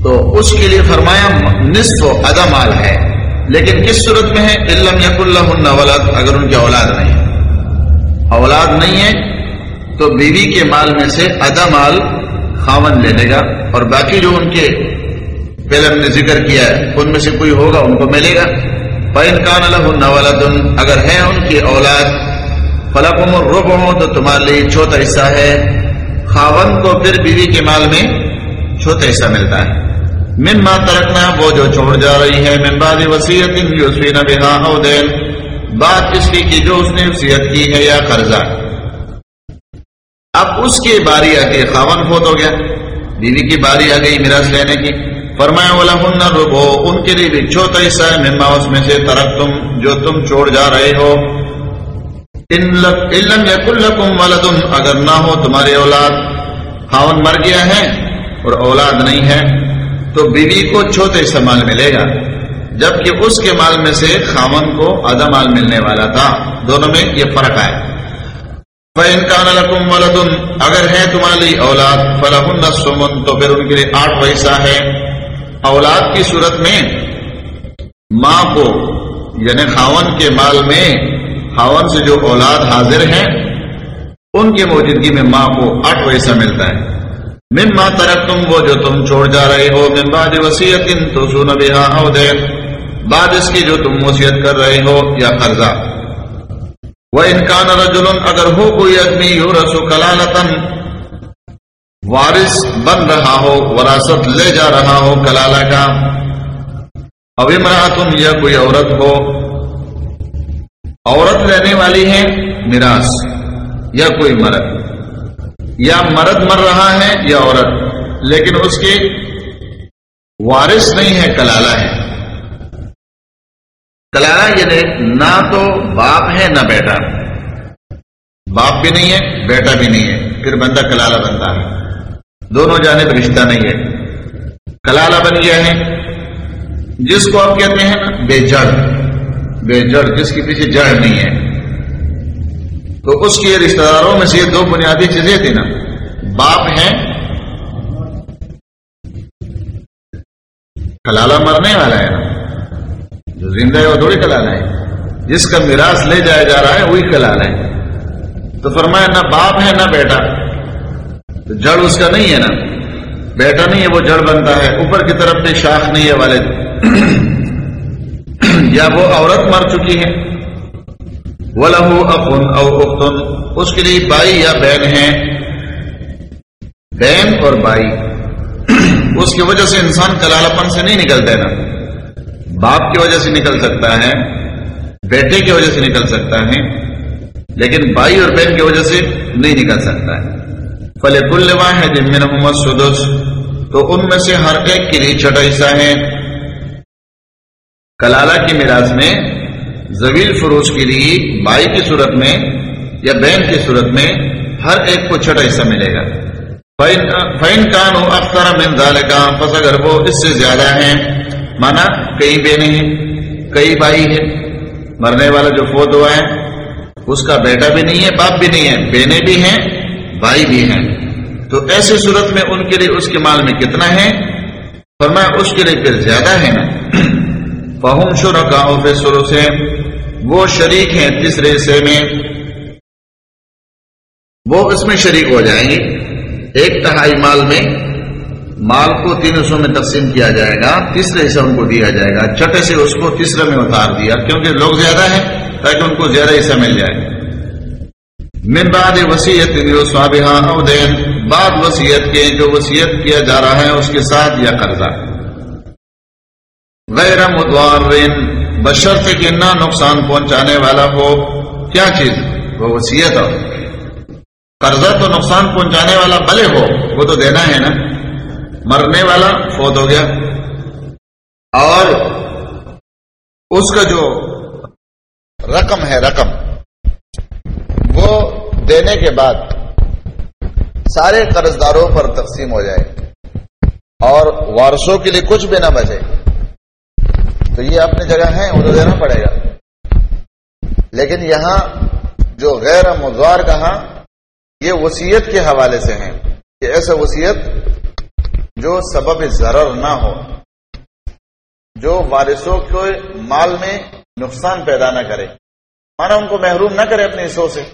تو اس کے لیے فرمایا نصف و ادا مال ہے۔ لیکن کس صورت میں ہے؟ علم یق اللہ ولاد اگر ان کی اولاد نہیں اولاد نہیں ہے تو بیوی کے مال میں سے ادا مال خاون لے لے گا اور باقی جو ان کے پہلے ہم نے ذکر کیا ہے، ان میں سے کوئی ہوگا ان کو ملے گا۔ پین کان الحن اگر ہے ان کی اولاد فلاق رب ہو تو تمہارے لیے چھوٹا حصہ ہے۔ خاون کو پھر بیوی کے مال میں چھوٹا حصہ ملتا ہے۔ من ماں ترکنا وہ جو چھوڑ جا رہی ہے، من بعد وسیعت دین بات اس کی جو اس نے وسیعت کی ہے یا قرضہ۔ اب اس کی باری آ گئی، خاون فوت ہو گیا۔ بیوی کی باری آ گئی میراث لینے کی۔ فرمایا والا ہن روبو ان کے لیے بھی چھوٹا حصہ ہے۔ مما، اس میں سے ترک تم جو تم چھوڑ جا رہے ہو۔ علم یا کل اگر نہ ہو تمہاری اولاد۔ خاون مر گیا ہے اور اولاد نہیں ہے، تو بیوی کو چھوٹے حصہ مال ملے گا۔ جبکہ اس کے مال میں سے خاون کو آدھا مال ملنے والا تھا۔ دونوں میں یہ فرق آئے اگر ہے تمہاری اولاد فلاح سمن تو پھر ان کے لیے آٹھ پیسہ ہے۔ اولاد کی صورت میں ماں کو یعنی خاون کے مال میں خاون سے جو اولاد حاضر ہیں ان کی موجودگی میں ماں کو آٹھ پیسہ ملتا ہے۔ من ماں ترک تم وہ جو تم چھوڑ جا رہے ہو، من بعد وسیعت تو سن بہا بعد اس کی جو تم وسیعت کر رہے ہو، یا قرضہ۔ وہ انکان رجل اگر ہو کوئی آدمی یو رسو کلالتن وارث بن رہا ہو، وراثت لے جا رہا ہو کلالہ کا اب امراۃن یا کوئی عورت ہو، عورت رہنے والی ہے میراث، یا کوئی مرد، یا مرد مر رہا ہے یا عورت، لیکن اس کی وارث نہیں ہے، کلالہ ہے۔ کلالا یعنی نہ تو باپ ہے، نہ بیٹا۔ باپ بھی نہیں ہے، بیٹا بھی نہیں ہے۔ پھر بندہ کلالا بنتا ہے۔ دونوں جانب رشتہ نہیں ہے۔ کلالا بن گیا ہے۔ جس کو آپ کہتے ہیں نا، بے جڑ۔ بے جڑ، جس کے پیچھے جڑ نہیں ہے۔ تو اس کے رشتہ داروں میں سے یہ دو بنیادی چیزیں تھیں نا۔ باپ ہے کلالا مرنے والا ہے۔ نا جو زندہ ہے وہ تھوڑی کلانا ہے۔ جس کا میراث لے جایا جا رہا ہے، وہی کلانا ہے۔ تو فرمایا، نہ باپ ہے، نہ بیٹا۔ تو جڑ اس کا نہیں ہے نا۔ بیٹا نہیں ہے، وہ جڑ بنتا ہے۔ اوپر کی طرف سے شاخ نہیں ہے، والد۔ [CLEARS THROAT] یا وہ عورت مر چکی ہے۔ وہ لہو افن او اختن اس کے لیے بائی یا بہن ہے بہن اور بائی [CLEARS THROAT] اس کی وجہ سے انسان کلالپن سے نہیں نکلتا ہے نا۔ باپ کی وجہ سے نکل سکتا ہے، بیٹے کی وجہ سے نکل سکتا ہے، لیکن بھائی اور بہن کی وجہ سے نہیں نکل سکتا ہے۔ فل کل ہے جن میں محمد سدس تو ان میں سے ہر ایک کے لیے چھٹا حصہ ہے۔ کلالہ کی میراث میں، زویل فروش کے لیے بھائی کی صورت میں یا بہن کی صورت میں ہر ایک کو چھٹا حصہ ملے گا۔ فائن کان ہو اختر میں کا بس اگر وہ اس سے زیادہ ہیں مانا کئی بہنیں ہیں، کئی بھائی ہیں، مرنے والا جو فوت ہوا ہے اس کا بیٹا بھی نہیں ہے، باپ بھی نہیں ہے، بہنیں بھی ہیں، بھائی بھی ہیں۔ تو ایسی صورت میں ان کے لیے اس کے مال میں کتنا ہے؟ فرمایا اس کے لیے پھر زیادہ ہے نا۔ فہم شور کا شروع سے وہ شریک ہیں تیسرے حصے میں۔ وہ اس میں شریک ہو جائیں گے۔ ایک تہائی مال میں مال کو تین حصوں میں تقسیم کیا جائے گا، تیسرے حصہ ان کو دیا جائے گا۔ چھٹے سے اس کو تیسرے میں اتار دیا، کیونکہ لوگ زیادہ ہیں، تاکہ ان کو زیادہ حصہ مل جائے۔ من بعد وسیعت او دین، بعد وسیعت کے جو وسیعت کیا جا رہا ہے، اس کے ساتھ یا قرضہ۔ غیر مدوار بشرط کے نہ نقصان پہنچانے والا ہو۔ کیا چیز؟ وہ وسیعت ہو۔ قرضہ تو نقصان پہنچانے والا بھلے ہو، وہ تو دینا ہے نا۔ مرنے والا فوت ہو گیا۔ اور اس کا جو رقم ہے، رقم، وہ دینے کے بعد سارے قرض داروں پر تقسیم ہو جائے اور وارسوں کے لیے کچھ بھی نہ بچے۔ تو یہ اپنی جگہ ہے وہ تو دینا پڑے گا۔ لیکن یہاں جو غیر مزوار کہاں، یہ وسیعت کے حوالے سے ہیں۔ کہ ایسا وسیعت جو سبب ضرر نہ ہو، جو وارثوں کے مال میں نقصان پیدا نہ کرے۔ مانا ان کو محروم نہ کرے اپنے حصوں سے۔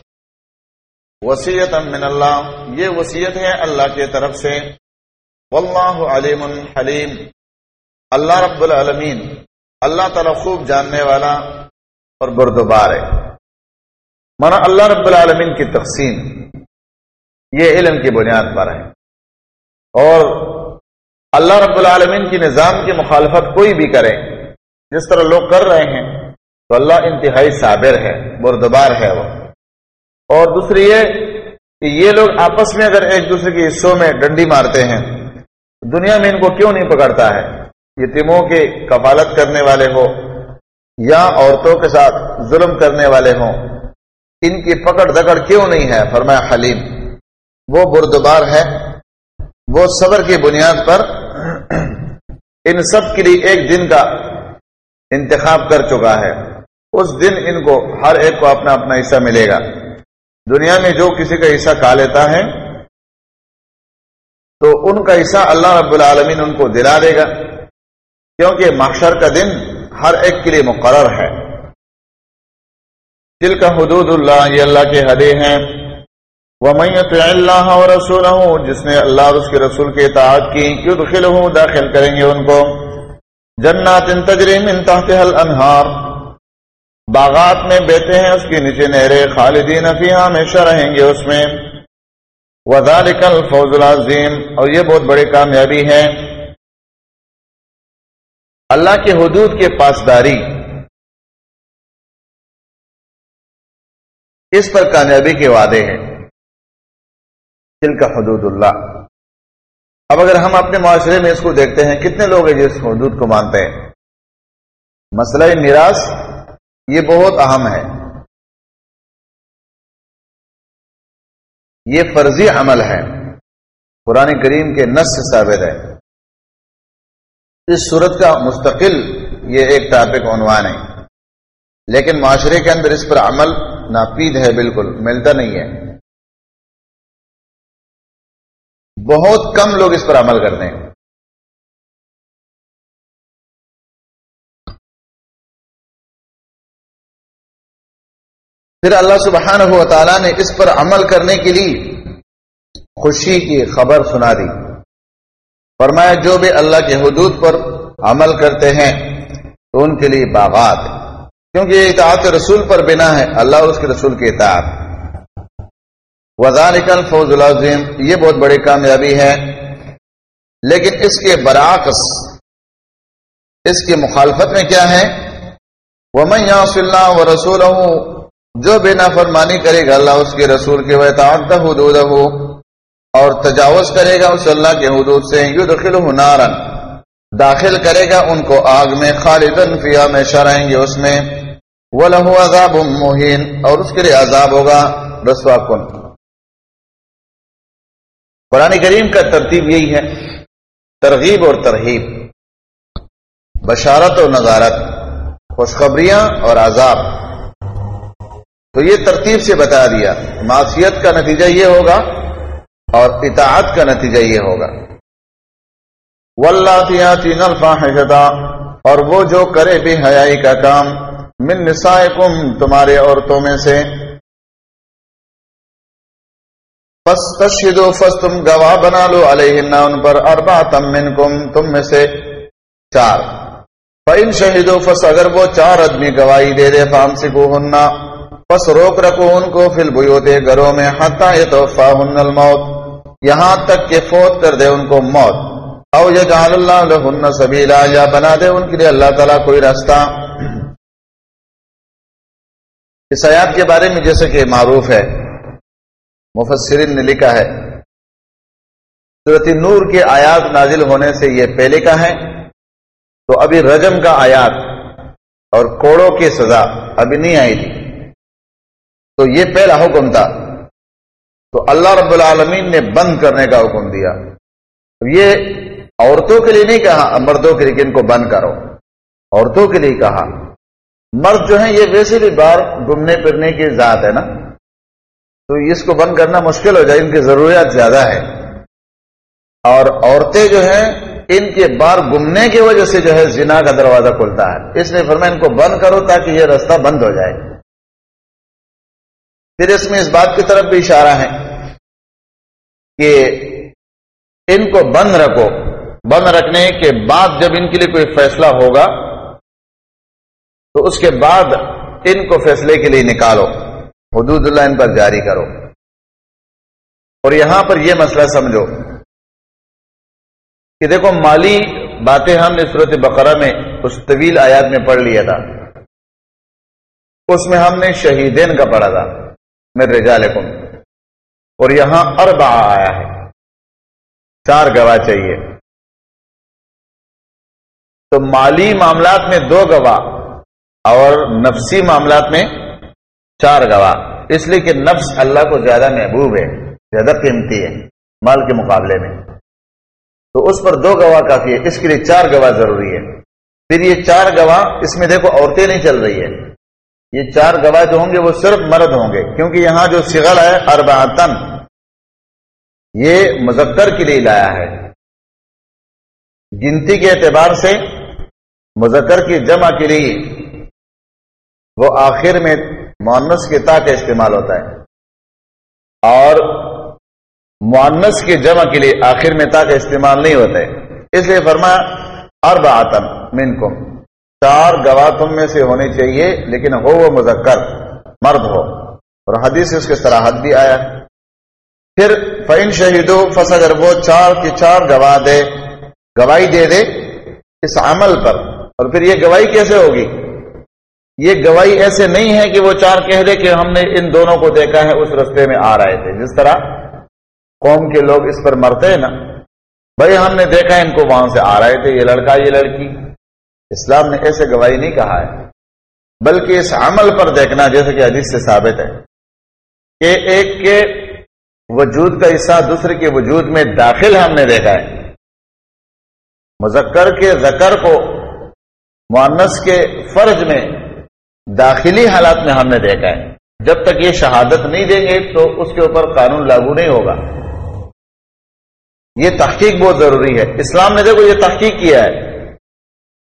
وسیعت من اللہ، یہ وسیعت ہے اللہ کی طرف سے۔ واللہ علیم حلیم۔ اللہ رب العالمین، اللہ تعالی خوب جاننے والا اور بردبار ہے۔ مانا اللہ رب العالمین کی تقسیم، یہ علم کی بنیاد پر ہے۔ اور اللہ رب العالمین کی نظام کی مخالفت کوئی بھی کرے، جس طرح لوگ کر رہے ہیں، تو اللہ انتہائی صابر ہے، بردبار ہے وہ۔ اور دوسری یہ کہ یہ لوگ آپس میں اگر ایک دوسرے کے حصوں میں ڈنڈی مارتے ہیں، دنیا میں ان کو کیوں نہیں پکڑتا ہے؟ یتیموں کی کفالت کرنے والے ہو یا عورتوں کے ساتھ ظلم کرنے والے ہوں، ان کی پکڑ دکڑ کیوں نہیں ہے؟ فرمایا حلیم، وہ بردبار ہے، وہ صبر کی بنیاد پر ان سب کے لیے ایک دن کا انتخاب کر چکا ہے۔ اس دن ان کو ہر ایک کو اپنا اپنا حصہ ملے گا۔ دنیا میں جو کسی کا حصہ کھا لیتا ہے، تو ان کا حصہ اللہ رب العالمین ان کو دلا دے گا۔ کیونکہ محشر کا دن ہر ایک کے لیے مقرر ہے۔ دل کا حدود اللہ، یہ اللہ کے حدے ہیں۔ ومیت اللہ اور رسول جس نے اللہ اور اس کے رسول کے اطاعت کی یدخل ہوں داخل کریں گے ان کو۔ جنات ان تجریم ان تحت باغات میں بیتے ہیں، اس کے نیچے نہرے خالدین فیہا، ہمیشہ رہیں گے اس میں۔ وذالک الفوز العظیم اور یہ بہت بڑی کامیابی ہے۔ اللہ کے حدود کے پاسداری۔ اس پر کامیابی کے وعدے ہیں۔ کا حدود اللہ۔ اب اگر ہم اپنے معاشرے میں اس کو دیکھتے ہیں، کتنے لوگ ہیں جس حدود کو مانتے ہیں؟ مسئلہ میراث، یہ بہت اہم ہے۔ یہ فرضی عمل ہے۔ قرآن کریم کے نس سے ثابت ہے۔ اس صورت کا مستقل یہ ایک ٹاپک عنوان ہے۔ لیکن معاشرے کے اندر اس پر عمل ناپید ہے، بالکل ملتا نہیں ہے۔ بہت کم لوگ اس پر عمل کرتے ہیں۔ پھر اللہ سبحانہ و تعالیٰ نے اس پر عمل کرنے کے لیے خوشی کی خبر سنا دی۔ فرمایا، جو بھی اللہ کے حدود پر عمل کرتے ہیں، تو ان کے لیے باغات کیونکہ یہ اطاعت رسول پر بنا ہے، اللہ اور اس کے رسول کے اطاعت۔ وزارکل فوز العظیم، یہ بہت بڑی کامیابی ہے۔ لیکن اس کے برعکس اس کی مخالفت میں کیا ہے؟ ومن یعص اللہ و رسول جو بے نافرمانی کرے گا، اللہ اس کے رسول کے وطاعت حدود اور تجاوز کرے گا اس اللہ کے حدود سے یدخلہ نارا، داخل کرے گا، ان کو آگ میں، خالدن فیا میں شرائیں گے اس میں۔ وَلَهُ عذاب مہین اور اس کے لیے عذاب ہوگا، رسوا کن۔ قرآن کریم کا ترتیب یہی ہے، ترغیب اور ترغیب بشارت اور نظارت، خوشخبریاں اور عذاب۔ تو یہ ترتیب سے بتا دیا معاشیت کا نتیجہ یہ ہوگا اور اطاعت کا نتیجہ یہ ہوگا۔ تین الفاحشتا اور وہ جو کرے بھی حیائی کا کام، من نسائکم، تمہارے عورتوں میں سے پس تشہدو فس تم گواہ بنا لو علیہن ان پر اربع تم منکم، تم میں سے چار۔ فَإِن شَهِدُوا فَسْ اگر وہ چار آدمی گواہی دے دے فَامْسِكُوهُنَّ پس روک رکھو ان کو فی البیوت گھروں میں حتی یتوفاہن الموت۔ یہاں تک کہ فوت کر دے ان کو موت۔ او یجعل اللہ لہن سبیلا، یا بنا دے ان کے لیے اللہ تعالیٰ کوئی راستہ۔ اس آیات کے بارے میں جیسے کہ معروف ہے مفسرین نے لکھا ہے۔ صورت نور کے آیات نازل ہونے سے یہ پہلے کا ہے۔ تو ابھی رجم کا آیات اور کوڑوں کی سزا ابھی نہیں آئی تھی۔ تو یہ پہلا حکم تھا۔ تو اللہ رب العالمین نے بند کرنے کا حکم دیا۔ تو یہ عورتوں کے لیے نہیں کہا، مردوں کے لیے کہ ان کو بند کرو۔ عورتوں کے لیے کہا۔ مرد جو ہیں، یہ ویسے بھی بار گھومنے پھرنے کی ذات ہے نا۔ تو اس کو بند کرنا مشکل ہو جائے، ان کی ضروریات زیادہ ہے اور عورتیں جو ہیں، ان کے بار گمنے کی وجہ سے جو ہے، زنا کا دروازہ کھلتا ہے۔ اس لیے فرمایا، ان کو بند کرو تاکہ یہ راستہ بند ہو جائے۔ پھر اس میں اس بات کی طرف بھی اشارہ ہے کہ ان کو بند رکھو۔ بند رکھنے کے بعد جب ان کے لیے کوئی فیصلہ ہوگا، تو اس کے بعد ان کو فیصلے کے لیے نکالو۔ حدود اللہ ان پر جاری کرو۔ اور یہاں پر یہ مسئلہ سمجھو کہ دیکھو مالی باتیں ہم نے صورت بقرہ میں اس طویل آیات میں پڑھ لیا تھا۔ اس میں ہم نے شہیدین کا پڑھا تھا میرے رجالکم۔ اور یہاں اربع آیا ہے۔ چار گواہ چاہیے۔ تو مالی معاملات میں دو گواہ اور نفسی معاملات میں چار گواہ۔ اس لیے کہ نفس اللہ کو زیادہ محبوب ہے، زیادہ قیمتی ہے، مال کے مقابلے میں۔ تو اس پر دو گواہ کافی ہے، اس کے لیے چار گواہ ضروری ہے۔ پھر یہ چار گواہ، اس میں دیکھو عورتیں نہیں چل رہی ہے یہ چار گواہ جو ہوں گے، وہ صرف مرد ہوں گے۔ کیونکہ یہاں جو سگل ہے ارباتن یہ مذکر کے لیے لایا ہے۔ گنتی کے اعتبار سے مذکر کی جمع کے لیے وہ آخر میں مونس کے تا کا استعمال ہوتا ہے۔ اور معنس کے جمع کے لیے آخر میں تا کا استعمال نہیں ہوتا ہے۔ اس لیے فرمایا ارب آتم من کو چار گواہ تم میں سے ہونی چاہیے، لیکن ہو وہ مذکر، مرد ہو۔ اور حدیث سے اس کے سراحت بھی آیا۔ پھر فین شہیدو فس اگر وہ چار کی چار گواہ دے، گواہی دے دے اس عمل پر۔ اور پھر یہ گواہی کیسے ہوگی؟ یہ گواہی ایسے نہیں ہے کہ وہ چار کہہ دے کہ ہم نے ان دونوں کو دیکھا ہے، اس رستے میں آ رہے تھے۔ جس طرح قوم کے لوگ اس پر مرتے ہیں نا بھائی ہم نے دیکھا ان کو وہاں سے آ رہے تھے، یہ لڑکا، یہ لڑکی۔ اسلام نے ایسے گواہی نہیں کہا ہے، بلکہ اس عمل پر دیکھنا، جیسے کہ حدیث سے ثابت ہے، کہ ایک کے وجود کا حصہ دوسرے کے وجود میں داخل ہم نے دیکھا ہے۔ مذکر کے ذکر کو معنس کے فرض میں داخلی حالات میں ہم نے دیکھا ہے۔ جب تک یہ شہادت نہیں دیں گے تو اس کے اوپر قانون لاگو نہیں ہوگا۔ یہ تحقیق بہت ضروری ہے۔ اسلام نے دیکھو یہ تحقیق کیا ہے۔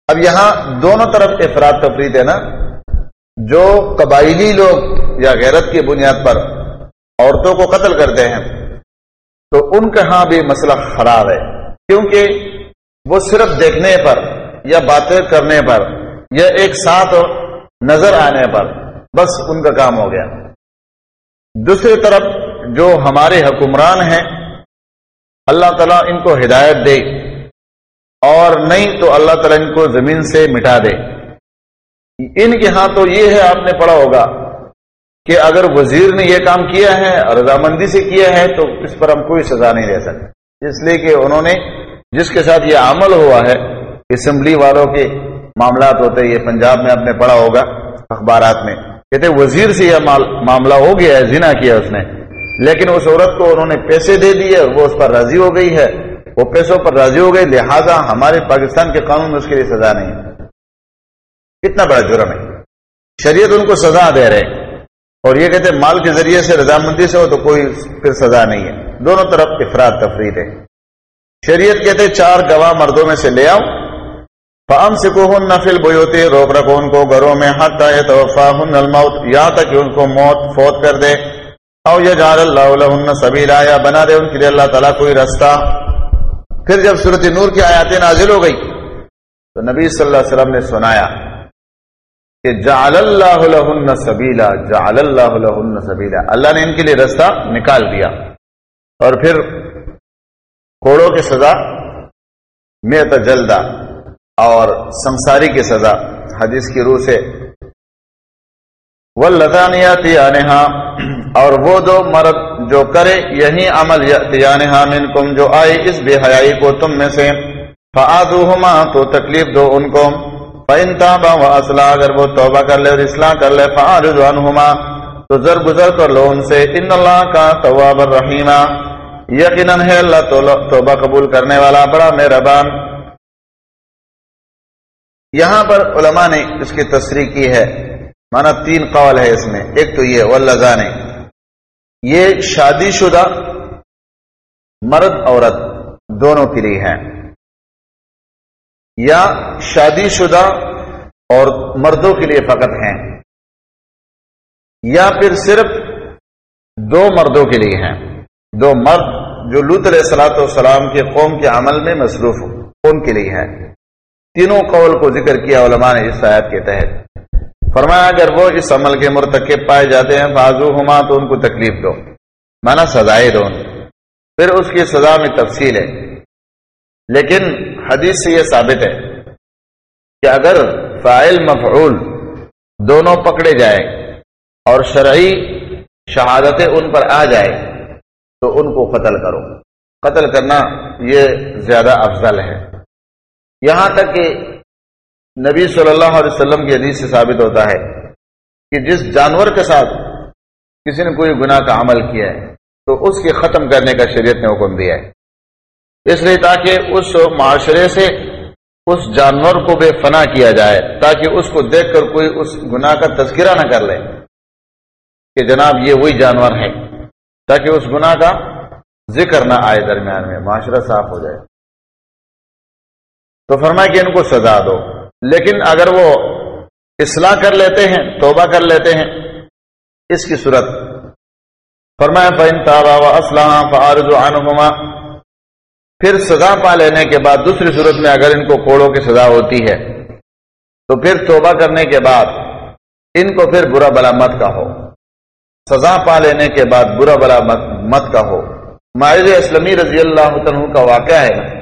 اب یہاں دونوں طرف افراد تفریح ہے نا جو قبائلی لوگ یا غیرت کی بنیاد پر عورتوں کو قتل کرتے ہیں، تو ان کا ہاں بھی مسئلہ خراب ہے۔ کیونکہ وہ صرف دیکھنے پر یا باتیں کرنے پر یا ایک ساتھ نظر آنے پر بس ان کا کام ہو گیا۔ دوسری طرف جو ہمارے حکمران ہیں، اللہ تعالیٰ ان کو ہدایت دے اور نہیں تو اللہ تعالیٰ ان کو زمین سے مٹا دے۔ ان کے ہاں تو یہ ہے، آپ نے پڑھا ہوگا کہ اگر وزیر نے یہ کام کیا ہے، رضامندی سے کیا ہے، تو اس پر ہم کوئی سزا نہیں دے سکتے۔ اس لیے کہ انہوں نے، جس کے ساتھ یہ عمل ہوا ہے، اسمبلی والوں کے معاملات ہوتے یہ پنجاب میں آپ نے پڑھا ہوگا اخبارات میں، کہتے وزیر سے یہ معاملہ ہو گیا ہے، زنا کیا اس نے۔ لیکن اس عورت کو انہوں نے پیسے دے دیے اور وہ اس پر راضی ہو گئی ہے۔ وہ پیسوں پر راضی ہو گئی لہٰذا ہمارے پاکستان کے قانون میں اس کے لیے سزا نہیں۔ کتنا بڑا جرم ہے۔ شریعت ان کو سزا دے رہے اور یہ کہتے مال کے ذریعے سے، رضامندی سے ہو تو کوئی پھر سزا نہیں ہے۔ دونوں طرف افراد تفریح ہے۔ شریعت کہتے چار گواہ مردوں میں سے لے آؤ فام سے کو نفل بوتے روک رکھو ان کو گھروں میں حق آئے تو الموت یہاں تک کہ ان کو موت، فوت کر دے۔ او یا جار اللہ سبیلا، یا بنا دے ان کے لیے اللہ تعالیٰ کوئی رستہ۔ پھر جب صورت نور کی آیاتیں نازل ہو گئی، تو نبی صلی اللہ علیہ وسلم نے سنایا کہ جعل اللہ لہن سبیلا، جعل اللہ لہن سبیلا۔ اللہ نے ان کے لیے رستہ نکال دیا۔ اور پھر کوڑوں کی سزا میں جلدا اور سنساری کی سزا حدیث کی روح سے۔ وہ لطانیاتی اور وہ دو مرد جو کرے، یہی عمل من کم جو آئی اس بے حیائی کو تم میں سے۔ فعادوہما تو تکلیف دو ان کو۔ فَإِن تَابَ وَأَصْلَا، اگر وہ توبہ کر لے اور اصلاح کر لے فَعَارِضُ عَنْهُمَا۔ تو زر گزر کر لو ان سے۔ ان اللہ کا تواب الرحیم یقیناً ہے اللہ توبہ قبول کرنے والا، بڑا مہربان۔ یہاں پر علماء نے اس کی تصریح کی ہے۔ مانا تین قول ہے اس میں۔ ایک تو یہ واللہ نے یہ شادی شدہ مرد عورت دونوں کے لیے ہے یا شادی شدہ اور مردوں کے لیے فقط ہیں۔ یا پھر صرف دو مردوں کے لیے ہیں۔ دو مرد جو لوت علیہ سلاۃ والسلام کے قوم کے عمل میں مصروف ان کے لیے ہے تینوں قول کو ذکر کیا علماء نے اس آیت کے تحت۔ فرمایا، اگر وہ اس عمل کے مرتکب پائے جاتے ہیں فاضو ہما تو ان کو تکلیف دو۔ مانا سزائے دو۔ پھر اس کی سزا میں تفصیل ہے۔ لیکن حدیث سے یہ ثابت ہے کہ اگر فائل مفعول دونوں پکڑے جائے اور شرعی شہادتیں ان پر آ جائے تو ان کو قتل کرو۔ قتل کرنا یہ زیادہ افضل ہے۔ یہاں تک کہ نبی صلی اللہ علیہ وسلم کی حدیث سے ثابت ہوتا ہے کہ جس جانور کے ساتھ کسی نے کوئی گناہ کا عمل کیا ہے، تو اس کے ختم کرنے کا شریعت نے حکم دیا ہے۔ اس لیے تاکہ اس معاشرے سے اس جانور کو بے فنا کیا جائے، تاکہ اس کو دیکھ کر کوئی اس گناہ کا تذکرہ نہ کر لے۔ کہ جناب یہ وہی جانور ہے تاکہ اس گناہ کا ذکر نہ آئے درمیان میں، معاشرہ صاف ہو جائے۔ تو فرمایا کہ ان کو سزا دو۔ لیکن اگر وہ اصلاح کر لیتے ہیں، توبہ کر لیتے ہیں، اس کی صورت۔ فرمایا فن تابا و اسلام فارض عنہما پھر سزا پا لینے کے بعد، دوسری صورت میں اگر ان کو کوڑوں کی سزا ہوتی ہے، تو پھر توبہ کرنے کے بعد ان کو پھر برا بلا مت کا ہو سزا پا لینے کے بعد برا بلا مت کا ہو ماہر اسلمی رضی اللہ عنہ کا واقعہ ہے۔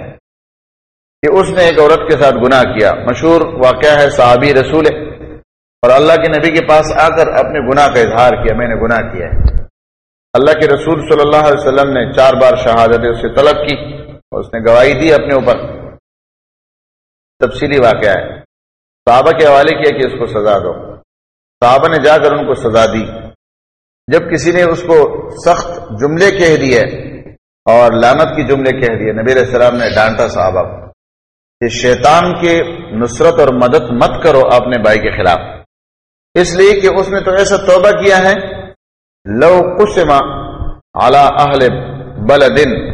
کہ اس نے ایک عورت کے ساتھ گناہ کیا۔ مشہور واقعہ ہے صحابی رسول۔ اور اللہ کے نبی کے پاس آ کر اپنے گناہ کا اظہار کیا۔ میں نے گناہ کیا ہے۔ اللہ کے رسول صلی اللہ علیہ وسلم نے چار بار شہادت اس سے طلب کی اور اس نے گواہی دی اپنے اوپر۔ تفصیلی واقعہ ہے۔ صحابہ کے حوالے کیا کہ اس کو سزا دو۔ صحابہ نے جا کر ان کو سزا دی۔ جب کسی نے اس کو سخت جملے کہہ دیے اور لانت کی جملے کہہ دیے، نبی علیہ السلام نے ڈانٹا صحابہ کو۔ کہ شیطان کی نصرت اور مدد مت کرو اپنے بھائی کے خلاف۔ اس لیے کہ اس نے تو ایسا توبہ کیا ہے، لو قسما اعلی اہل بلدن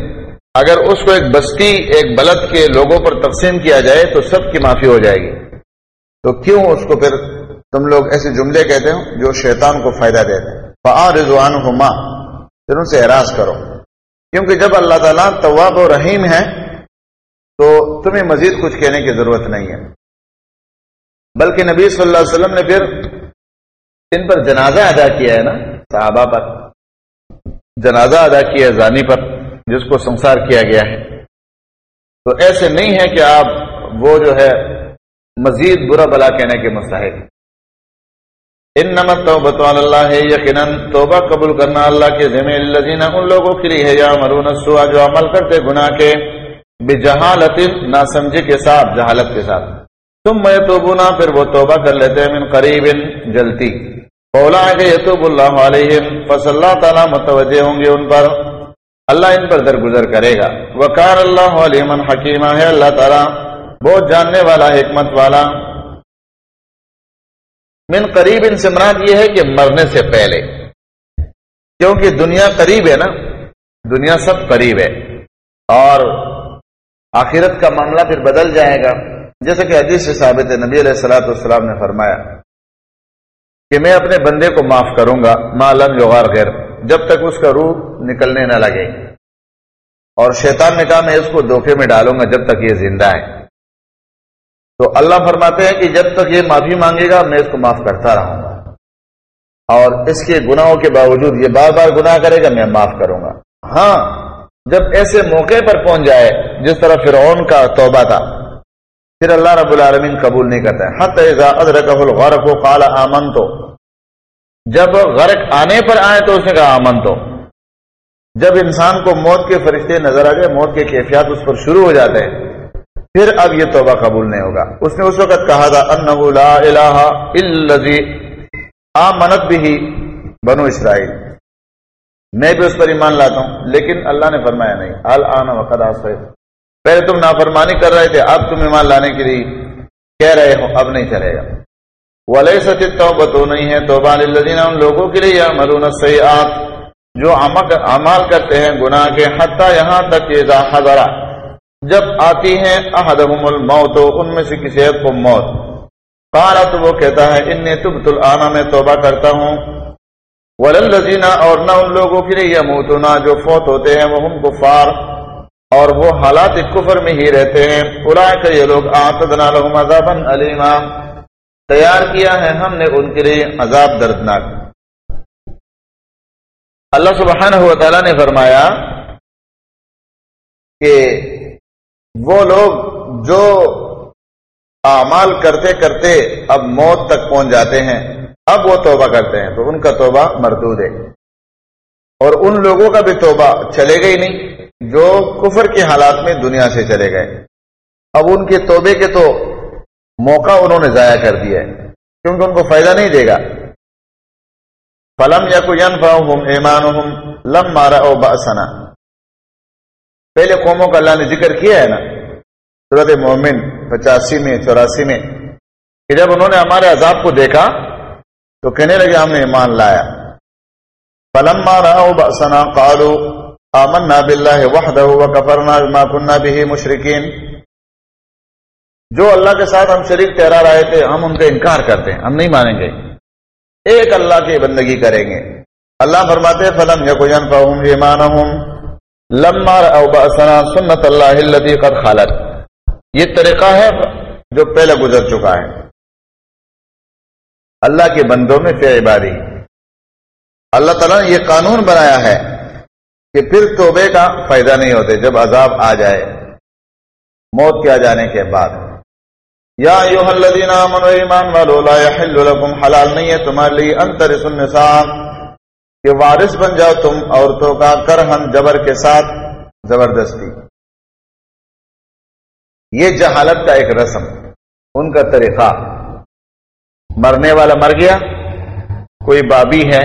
اگر اس کو ایک بستی، ایک بلد کے لوگوں پر تقسیم کیا جائے تو سب کی معافی ہو جائے گی۔ تو کیوں اس کو پھر تم لوگ ایسے جملے کہتے ہو جو شیطان کو فائدہ دیتے ہیں؟ فعار رضوان پھر ان سے اعراض کرو۔ کیونکہ جب اللہ تعالیٰ طواب و رحیم ہے تو تمہیں مزید کچھ کہنے کی ضرورت نہیں ہے۔ بلکہ نبی صلی اللہ علیہ وسلم نے پھر ان پر جنازہ ادا کیا ہے نا، صحابہ پر۔ جنازہ ادا کیا ہے زانی پر، جس کو سنسار کیا گیا ہے۔ تو ایسے نہیں ہے کہ آپ وہ جو ہے مزید برا بلا کہنے کے مستحق ان نمت توبت اللہ ہے یقیناً، توبہ قبول کرنا اللہ کے ذمہ الذین ان لوگوں کے لیے ہے یا مرون جو عمل کرتے، گناہ کے۔ بجہالت نہ سمجھے کے ساتھ، جہالت کے ساتھ۔ تم میں توبونا پھر وہ توبہ کر لیتے ہیں، من قریب جلتی۔ بولا کہ یتوب اللہ علیہم پس اللہ تعالیٰ، متوجہ ہوں گے ان پر۔ اللہ ان پر درگزر کرے گا۔ وقار اللہ علیمن حکیمہ ہے اللہ تعالیٰ، بہت جاننے والا، حکمت والا۔ من قریب ان سے مراد یہ ہے کہ مرنے سے پہلے۔ کیونکہ دنیا قریب ہے نا، دنیا سب قریب ہے۔ اور آخرت کا معاملہ پھر بدل جائے گا۔ جیسے کہ حدیث سے ثابت ہے، نبی علیہ السلاۃ والسلام نے فرمایا کہ میں اپنے بندے کو معاف کروں گا معلوم یوغار غیر، جب تک اس کا روح نکلنے نہ لگے۔ اور شیطان نے کہا، میں اس کو دھوکے میں ڈالوں گا جب تک یہ زندہ ہے۔ تو اللہ فرماتے ہیں کہ جب تک یہ معافی مانگے گا، میں اس کو معاف کرتا رہوں گا۔ اور اس کے گناہوں کے باوجود یہ بار بار گناہ کرے گا، میں معاف کروں گا۔ ہاں جب ایسے موقع پر پہنچ جائے جس طرح فرعون کا توبہ تھا، پھر اللہ رب العالمین قبول نہیں کرتا ہے۔ غرق و کالا آمن تو جب غرق آنے پر آئے تو اس نے کہا آمن تو جب انسان کو موت کے فرشتے نظر آ گئے موت کے کیفیات اس پر شروع ہو جاتے ہیں، پھر اب یہ توبہ قبول نہیں ہوگا۔ اس نے اس وقت کہا تھا، انہو لا الہ اللذی آمنت بھی بنو اسرائیل۔ میں بھی اس پر ایمان لاتا ہوں، لیکن اللہ نے فرمایا نہیں۔ الان وقت آسفید پہلے تم نافرمانی کر رہے تھے، اب تم ایمان لانے کے لیے کہہ رہے ہو، اب نہیں چلے گا۔ ولیست التوبہ نہیں ہے توبہ للذین ان لوگوں کے لیے یعملون السیئات۔ جو عمل کرتے ہیں گناہ کے، حتی یہاں تک اذا حضرہ جب آتی ہیں احدہم الموت، ان میں سے کسی ایک کو موت۔ قارا تو وہ کہتا ہے، انی تبت الانا میں توبہ کرتا ہوں۔ وللذین اور نہ ان لوگوں کے لیے یموتنا جو فوت ہوتے ہیں وہ ہم کفار اور وہ حالات کفر میں ہی رہتے ہیں۔ اولئک یہ لوگ اعتدنا لهم عذابا الیما۔ تیار کیا ہے ہم نے ان کے لیے عذاب دردناک۔ اللہ سبحانہ و تعالی نے فرمایا کہ وہ لوگ جو اعمال کرتے کرتے اب موت تک پہنچ جاتے ہیں۔ اب وہ توبہ کرتے ہیں تو ان کا توبہ مردود ہے۔ اور ان لوگوں کا بھی توبہ چلے گئی نہیں، جو کفر کے حالات میں دنیا سے چلے گئے۔ اب ان کے توبے کے تو موقع انہوں نے ضائع کر دیا ہے، کیونکہ ان کو فائدہ نہیں دے گا۔ فلم یا کو ایمان لم مارا او باسنا پہلے قوموں کا اللہ نے ذکر کیا ہے نا صورت مومن پچاسی میں، چوراسی میں، کہ جب انہوں نے ہمارے عذاب کو دیکھا تو کہنے لگے ہم نے ایمان لایا۔ پلم مارا کالو امن نہ بلّہ وحدہ کفرنا ما کنہ بھی مشرقین جو اللہ کے ساتھ ہم شریک ٹہرا رہے تھے، ہم ان کا انکار کرتے ہیں، ہم نہیں مانیں گے۔ ایک اللہ کی بندگی کریں گے۔ اللہ فرماتے فلم یا کوئی ایمان لمار او باسنا سنت اللہ قد خالت۔ یہ طریقہ ہے جو پہلے گزر چکا ہے۔ اللہ کے بندوں میں فی عبادی۔ اللہ تعالیٰ نے یہ قانون بنایا ہے کہ پھر توبے کا فائدہ نہیں ہوتے جب عذاب آ جائے۔ موت کے آ جانے کے بعد۔ یا یو الذین آمنوا ایمان والو، لا یحل لکم، حلال نہیں ہے تمہارے لیے انتر سنسان کہ وارث بن جاؤ تم عورتوں کا کر جبر کے ساتھ زبردستی۔ یہ جہالت کا ایک رسم، ان کا طریقہ۔ مرنے والا مر گیا، کوئی بابی ہے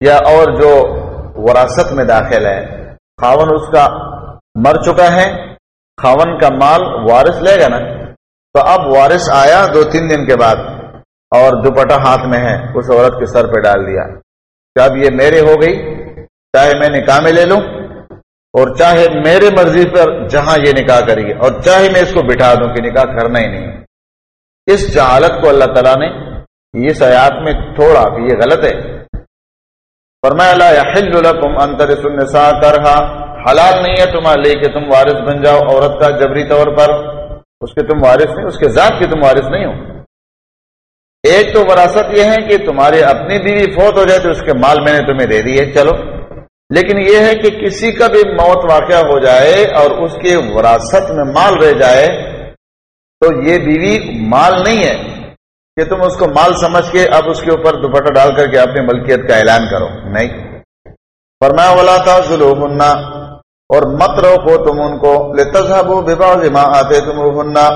یا اور جو وراثت میں داخل ہے، خاون اس کا مر چکا ہے، خاون کا مال وارث لے گا نا۔ تو اب وارث آیا دو تین دن کے بعد اور دوپٹا ہاتھ میں ہے، اس عورت کے سر پہ ڈال دیا۔ اب یہ میرے ہو گئی، چاہے میں نکاح میں لے لوں، اور چاہے میرے مرضی پر جہاں یہ نکاح کریے اور چاہے میں اس کو بٹھا دوں کہ نکاح کرنا ہی نہیں۔ اس جہالت کو اللہ تعالیٰ نے یہ سیاحت میں تھوڑا کہ یہ غلط ہے۔ فرمایا لکم انتر النساء کرہا۔ حلال نہیں ہے تمہارے لیے کہ تم وارث بن جاؤ عورت کا جبری طور پر۔ اس کے تم وارث نہیں، اس کے ذات کے تم وارث نہیں ہو۔ ایک تو وراثت یہ ہے کہ تمہارے اپنی بیوی فوت ہو جائے تو اس کے مال میں نے تمہیں دے دی ہے چلو۔ لیکن یہ ہے کہ کسی کا بھی موت واقع ہو جائے اور اس کے وراثت میں مال رہ جائے تو یہ بیوی مال نہیں ہے کہ تم اس کو مال سمجھ کے اب اس کے اوپر دوپٹہ ڈال کر کے اپنی ملکیت کا اعلان کرو۔ نہیں۔ فرمایا والا تھا ظلم اور مت روکو تم ان کو۔ لے آتے تم ہننا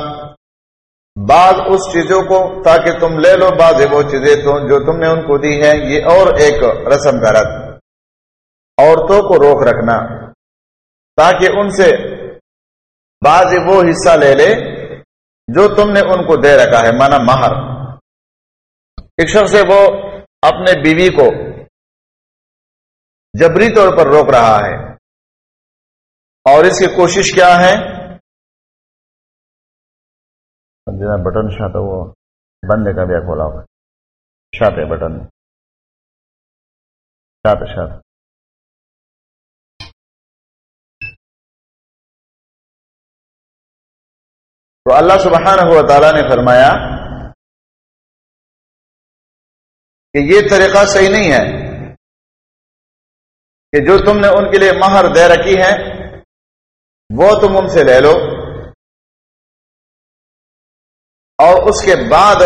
بعض اس چیزوں کو تاکہ تم لے لو، بعض وہ چیزیں تو جو تم نے ان کو دی ہے یہ اور ایک رسم درد عورتوں کو روک رکھنا، تاکہ ان سے بعض وہ حصہ لے لے۔ جو تم نے ان کو دے رکھا ہے، مانا مہر۔ ایک شخص ہے، وہ اپنے بیوی کو جبری طور پر روک رہا ہے۔ اور اس کی کوشش کیا ہے؟ بٹن شاہ تو وہ بند کا بھی کھولا ہوا شاط ہے، بٹن۔ شاط شاط تو اللہ سبحانہ ہوا تعالیٰ نے فرمایا کہ یہ طریقہ صحیح نہیں ہے کہ جو تم نے ان کے لیے مہر دے رکھی ہے، وہ تم ان سے لے لو۔ اور اس کے بعد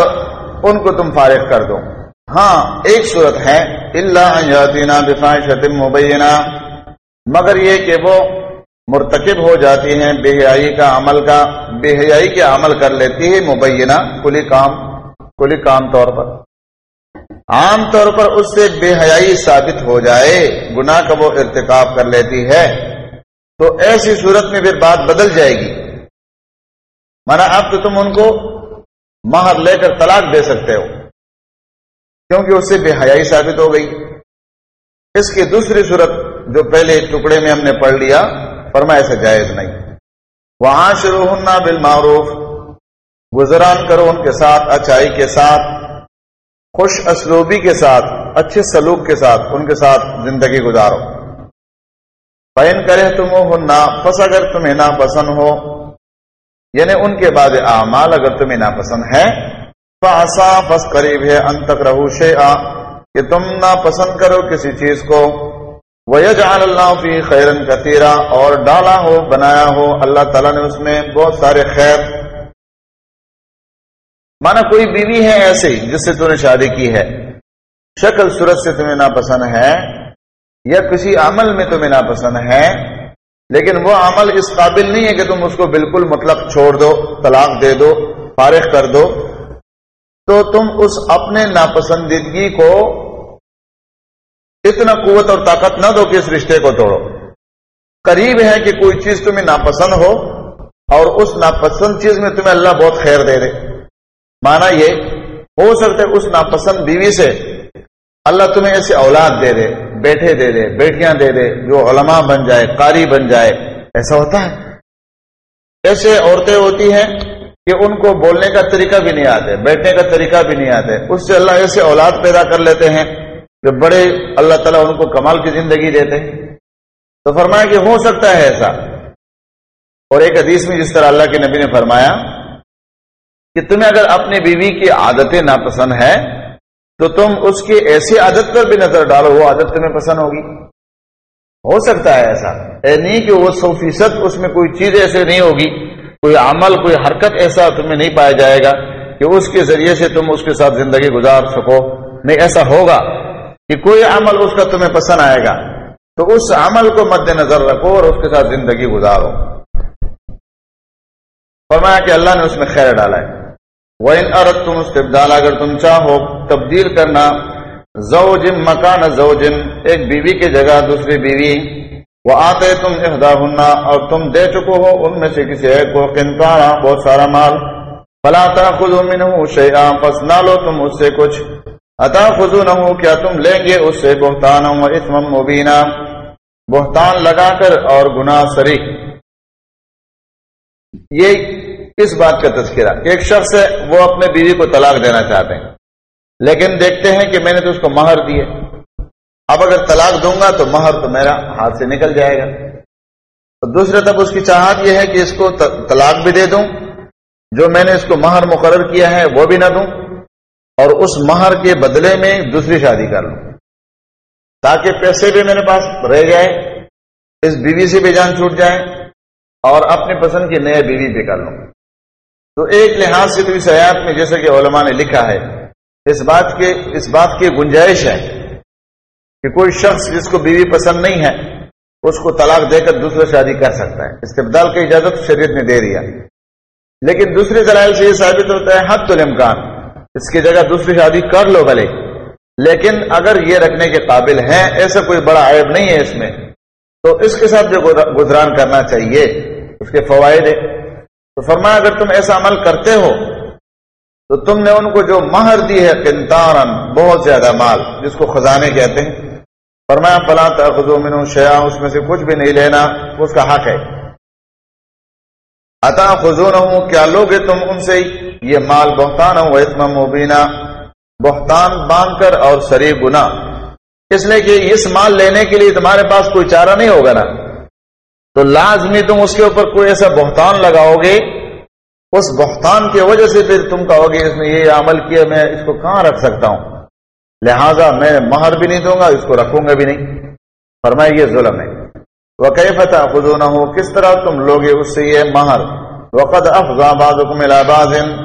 ان کو تم فارغ کر دو۔ ہاں ایک صورت ہے اللہ بفاحشت مبینہ مگر یہ کہ وہ مرتکب ہو جاتی ہیں، بے حیائی کا عمل کا، بے حیائی کے عمل کر لیتی ہے مبینہ کلی کام کلی کام طور پر۔ عام طور پر اس سے بے حیائی ثابت ہو جائے، گناہ کا وہ ارتکاب کر لیتی ہے۔ تو ایسی صورت میں پھر بات بدل جائے گی۔ مانا اب تو تم ان کو مہر لے کر طلاق دے سکتے ہو، کیونکہ اس سے بے حیائی ثابت ہو گئی۔ اس کی دوسری صورت جو پہلے ٹکڑے میں ہم نے پڑھ لیا فرمایا سے جائز نہیں۔ وہاں شروع ہونا بالمعروف، گزران کرو ان کے ساتھ اچائی کے ساتھ، خوش اسلوبی کے ساتھ، اچھے سلوک کے ساتھ ان کے ساتھ زندگی گزارو۔ فین کرے تم نہ پس اگر تمہیں ناپسند ہو یعنی ان کے بعد اعمال اگر تمہیں ناپسند ہے فاسا بس قریب ہے انتک رہو شے کہ تم ناپسند کرو کسی چیز کو۔ وَيَجْعَلَ اللَّهُ فِي خَيْرًا كَثِيرًا اور ڈالا ہو، بنایا ہو۔ اللہ تعالیٰ نے اس میں بہت سارے خیر۔ مانا کوئی بیوی ہے ایسے جس سے تم نے شادی کی ہے۔ شکل، صورت سے تمہیں ناپسند ہے یا کسی عمل میں تمہیں ناپسند ہے، لیکن وہ عمل اس قابل نہیں ہے کہ تم اس کو بالکل مطلب چھوڑ دو، طلاق دے دو، فارغ کر دو۔ تو تم اس اپنے ناپسندیدگی کو اتنا قوت اور طاقت نہ دو کہ اس رشتے کو توڑو۔ قریب ہے کہ کوئی چیز تمہیں ناپسند ہو اور اس ناپسند چیز میں تمہیں اللہ بہت خیر دے دے۔ مانا یہ، ہو سکتا ہے اس ناپسند بیوی سے اللہ تمہیں ایسے اولاد دے دے بیٹھے دے دے، بیٹیاں دے دے، جو علماء بن جائے، قاری بن جائے۔ ایسا ہوتا ہے۔ ایسے عورتیں ہوتی ہیں کہ ان کو بولنے کا طریقہ بھی نہیں آتے بیٹھنے کا طریقہ بھی نہیں آتے اس سے اللہ ایسے اولاد پیدا کر لیتے ہیں۔ جو بڑے اللہ تعالیٰ ان کو کمال کی زندگی دیتے ہیں، تو فرمایا کہ ہو سکتا ہے ایسا۔ اور ایک حدیث میں جس طرح اللہ کے نبی نے فرمایا کہ تمہیں اگر اپنی بیوی کی عادتیں ناپسند ہے تو تم اس کی ایسی عادت پر بھی نظر ڈالو، وہ عادت تمہیں پسند ہوگی۔ ہو سکتا ہے ایسا۔ اے نہیں کہ وہ سو فیصد اس میں کوئی چیز ایسے نہیں ہوگی، کوئی عمل، کوئی حرکت ایسا تمہیں نہیں پایا جائے گا کہ اس کے ذریعے سے تم اس کے ساتھ زندگی گزار سکو۔ نہیں، ایسا ہوگا۔ کہ کوئی عمل اس کا تمہیں پسند آئے گا، تو اس عمل کو مد نظر رکھو اور اس کے ساتھ زندگی گزارو۔ فرمایا کہ اللہ نے اس میں خیر ڈالا ہے۔ وَإِنْ أَرَدْتُمْ اسْتِبْدَالَ، اگر تم چاہو تبدیل کرنا، زوج مکان زوجن ایک بیوی کی جگہ، دوسری بیوی وہ آتے تم اہدا اور تم دے چکو ہو، ان میں سے کسی ایک کو کنتارا بہت سارا مال۔ فلا تاخذوا منه شيئا، پس نہ لو تم اس سے کچھ۔ عطا خذونه کیا تم لیں گے اس سے بہتان و اثم بہتان لگا کر اور گناہ سری یہ اس بات کا تذکرہ۔ ایک شخص ہے، وہ اپنے بیوی کو طلاق دینا چاہتے ہیں۔ لیکن دیکھتے ہیں کہ میں نے تو اس کو مہر دیے اب اگر طلاق دوں گا تو مہر تو میرا ہاتھ سے نکل جائے گا۔ تو دوسرے طرف اس کی چاہت یہ ہے کہ اس کو طلاق بھی دے دوں۔ جو میں نے اس کو مہر مقرر کیا ہے، وہ بھی نہ دوں۔ اور اس مہر کے بدلے میں دوسری شادی کر لوں۔ تاکہ پیسے بھی میرے پاس رہ جائے اس بیوی سے بھی جان چھوٹ جائے اور اپنی پسند کی نئے بیوی بھی کر لوں۔ تو ایک لحاظ سے تو اس حیات میں جیسے کہ علماء نے لکھا ہے، اس بات کے، اس بات کی گنجائش ہے کہ کوئی شخص جس کو بیوی پسند نہیں ہے، اس کو طلاق دے کر دوسرے شادی کر سکتا ہے۔ استبدال کی اجازت شریعت نے دے دیا لیکن دوسرے دلائل سے یہ ثابت ہوتا ہے حد الامکان۔ اس کی جگہ دوسری شادی کر لو بھلے۔ لیکن اگر یہ رکھنے کے قابل ہیں، ایسا کوئی بڑا عیب نہیں ہے اس میں۔ تو اس کے ساتھ جو گزران کرنا چاہیے، اس کے فوائد تو فرمایا، اگر تم ایسا عمل کرتے ہو، تو تم نے ان کو جو مہر دی ہے کنتارن بہت زیادہ مال، جس کو خزانے کہتے ہیں۔ فرمایا فلاں تخذو شیا اس میں سے کچھ بھی نہیں لینا اس کا حق ہے۔ عطا خزون ہوں کیا لوگے تم ان سے؟ یہ مال بہتان ہوں اتم مبینہ بہتان باندھ کر اور سری گنا اس لیے کہ اس مال لینے کے لیے تمہارے پاس کوئی چارہ نہیں ہوگا نا۔ تو لازمی تم اس کے اوپر کوئی ایسا بہتان لگاؤ گے۔ اس بہتان کی وجہ سے پھر تم کہو گے، اس نے یہ عمل کیا، میں اس کو کہاں رکھ سکتا ہوں؟ لہذا میں مہر بھی نہیں دوں گا، اس کو رکھوں گا بھی نہیں۔ فرمائے یہ ظلم ہے۔ وہ فتح خود نہ ہو کس طرح تم لوگ اس سے یہ مہر۔ وقت افزا بازو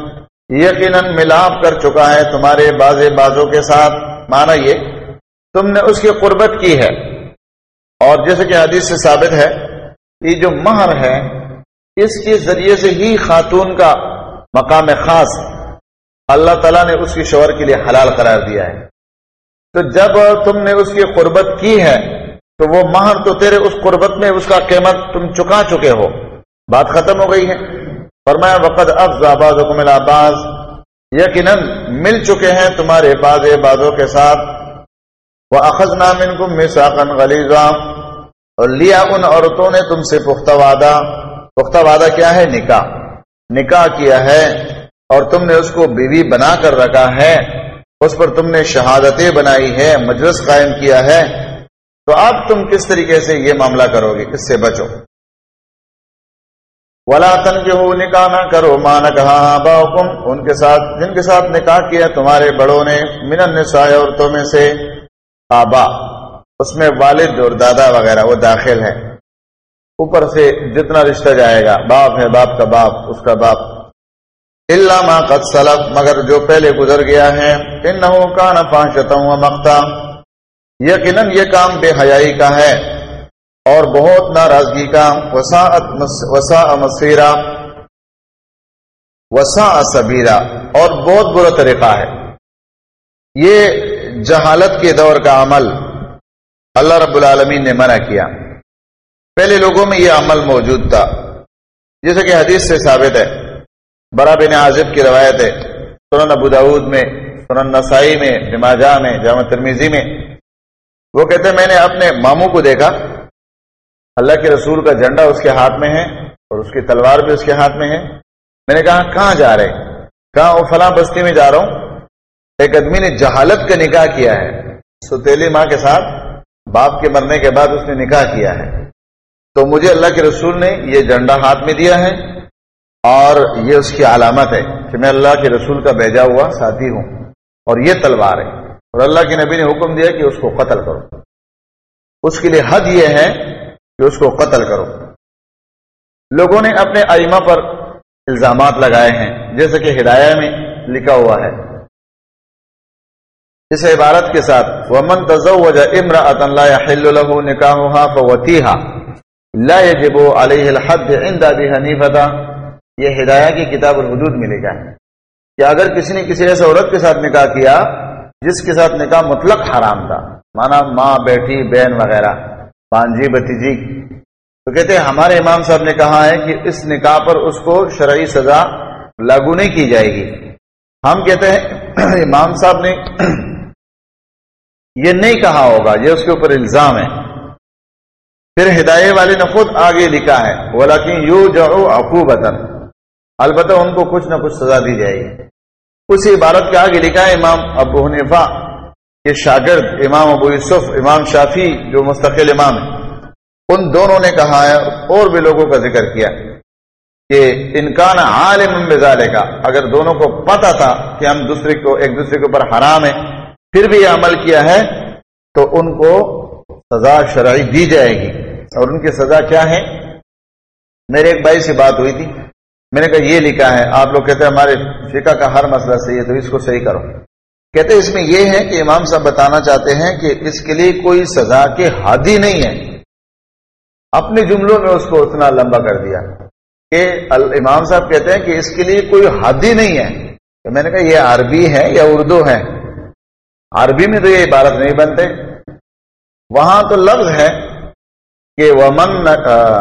یقیناً ملاپ کر چکا ہے تمہارے باز بازوں کے ساتھ۔ مانا یہ، تم نے اس کی قربت کی ہے۔ اور جیسے کہ حدیث سے ثابت ہے، یہ جو مہر ہے، اس کے ذریعے سے ہی خاتون کا مقام خاص اللہ تعالیٰ نے اس کی شوہر کے لیے حلال قرار دیا ہے۔ تو جب تم نے اس کی قربت کی ہے، تو وہ مہر تو تیرے اس قربت میں اس کا قیمت تم چکا چکے ہو۔ بات ختم ہو گئی ہے۔ فرمایا وقت افز آباد حکم آباز یقیناً مل چکے ہیں تمہارے باز بازوں کے ساتھ۔ وہ اخذ نام ان کو مساقن غلیزہ اور لیا ان عورتوں نے تم سے پختہ وعدہ۔ پختہ وعدہ کیا ہے؟ نکاح۔ نکاح کیا ہے؟ اور تم نے اس کو بیوی بنا کر رکھا ہے۔ اس پر تم نے شہادتیں بنائی ہے مجلس قائم کیا ہے۔ تو اب تم کس طریقے سے یہ معاملہ کرو گے؟ اس سے بچو۔ ولا تن کے ہو نکاح نہ کرو مان کہا باحکم ان کے ساتھ، جن کے ساتھ نکاح کیا تمہارے بڑوں نے، من نسائے عورتوں میں سے آبا۔ اس میں والد اور دادا وغیرہ، وہ داخل ہے اوپر سے جتنا رشتہ جائے گا، باپ ہے، باپ کا باپ، اس کا باپ۔ اللہ ما قد سلف، مگر جو پہلے گزر گیا ہے ان کا نفا ہوں مکتا یقیناً یہ کام بے حیائی کا ہے۔ اور بہت ناراضگی کا وسا وسا مسیرا وسا سبیرا اور بہت برا طریقہ ہے۔ یہ جہالت کے دور کا عمل اللہ رب العالمین نے منع کیا۔ پہلے لوگوں میں یہ عمل موجود تھا۔ جیسے کہ حدیث سے ثابت ہے، برا بن عازب کی روایت ہے۔ سنن ابو داود میں، سنن نسائی میں نماجا میں، جامع ترمیزی میں۔ وہ کہتے ہیں، میں نے اپنے ماموں کو دیکھا اللہ کے رسول کا جھنڈا اس کے ہاتھ میں ہے اور اس کی تلوار بھی اس کے ہاتھ میں ہے۔ میں نے کہا، کہاں جا رہے؟ کہاں وہ فلاں بستی میں جا رہا ہوں؟ ایک آدمی نے جہالت کا نکاح کیا ہے۔ ستیلی ماں کے ساتھ باپ کے مرنے کے بعد اس نے نکاح کیا ہے۔ تو مجھے اللہ کے رسول نے یہ جھنڈا ہاتھ میں دیا ہے اور یہ اس کی علامت ہے کہ میں اللہ کے رسول کا بیجا ہوا ساتھی ہوں اور یہ تلوار ہے۔ اور اللہ کے نبی نے حکم دیا کہ اس کو قتل کرو۔ اس کے لیے حد یہ ہے کہ اس کو قتل کرو۔ لوگوں نے اپنے ائمہ پر الزامات لگائے ہیں، جیسے کہ ہدایہ میں لکھا ہوا ہے۔ اس عبارت کے ساتھ، ومن تزوج امرأة لا يحل له نکاحها فوتیها لا يجب عليه الحد عند ابي حنیفہ یہ ہدایہ کی کتاب الحدود ملے گا کہ اگر کسی نے کسی ایسے عورت کے ساتھ نکاح کیا جس کے ساتھ نکاح مطلق حرام تھا مانا ماں، بیٹی، بہن وغیرہ بانجی بتیجی تو کہتے ہیں، ہمارے امام صاحب نے کہا ہے کہ اس نکاح پر اس کو شرعی سزا لاگو نہیں کی جائے گی۔ ہم کہتے ہیں، امام صاحب نے یہ نہیں کہا ہوگا، یہ اس کے اوپر الزام ہے۔ پھر ہدایت والے نے خود آگے لکھا ہے بولا کہ یو جو البتہ ان کو کچھ نہ کچھ سزا دی جائے گی۔ اسی عبارت کے آگے لکھا ہے، امام ابو حنیفا کے شاگرد امام ابو یوسف، امام شافی جو مستقل امام ہے ان دونوں نے کہا ہے، اور بھی لوگوں کا ذکر کیا کہ انکان عالم مزالے کا اگر دونوں کو پتا تھا کہ ہم دوسرے کو، ایک دوسرے کے اوپر حرام ہے پھر بھی یہ عمل کیا ہے، تو ان کو سزا شرعی دی جائے گی۔ اور ان کی سزا کیا ہے؟ میرے ایک بھائی سے بات ہوئی تھی، میں نے کہا، یہ لکھا ہے، آپ لوگ کہتے ہیں ہمارے فقہ کا ہر مسئلہ صحیح ہے، تو اس کو صحیح کرو۔ کہتے اس میں یہ ہے کہ امام صاحب بتانا چاہتے ہیں کہ اس کے لیے کوئی سزا کے حادی نہیں ہے۔ اپنے جملوں میں اس کو اتنا لمبا کر دیا کہ امام صاحب کہتے ہیں کہ اس کے لیے کوئی حادی نہیں ہے۔ تو میں نے کہا یہ عربی ہے یا اردو ہے؟ عربی میں تو یہ عبارت نہیں بنتے۔ وہاں تو لفظ ہے کہ ومن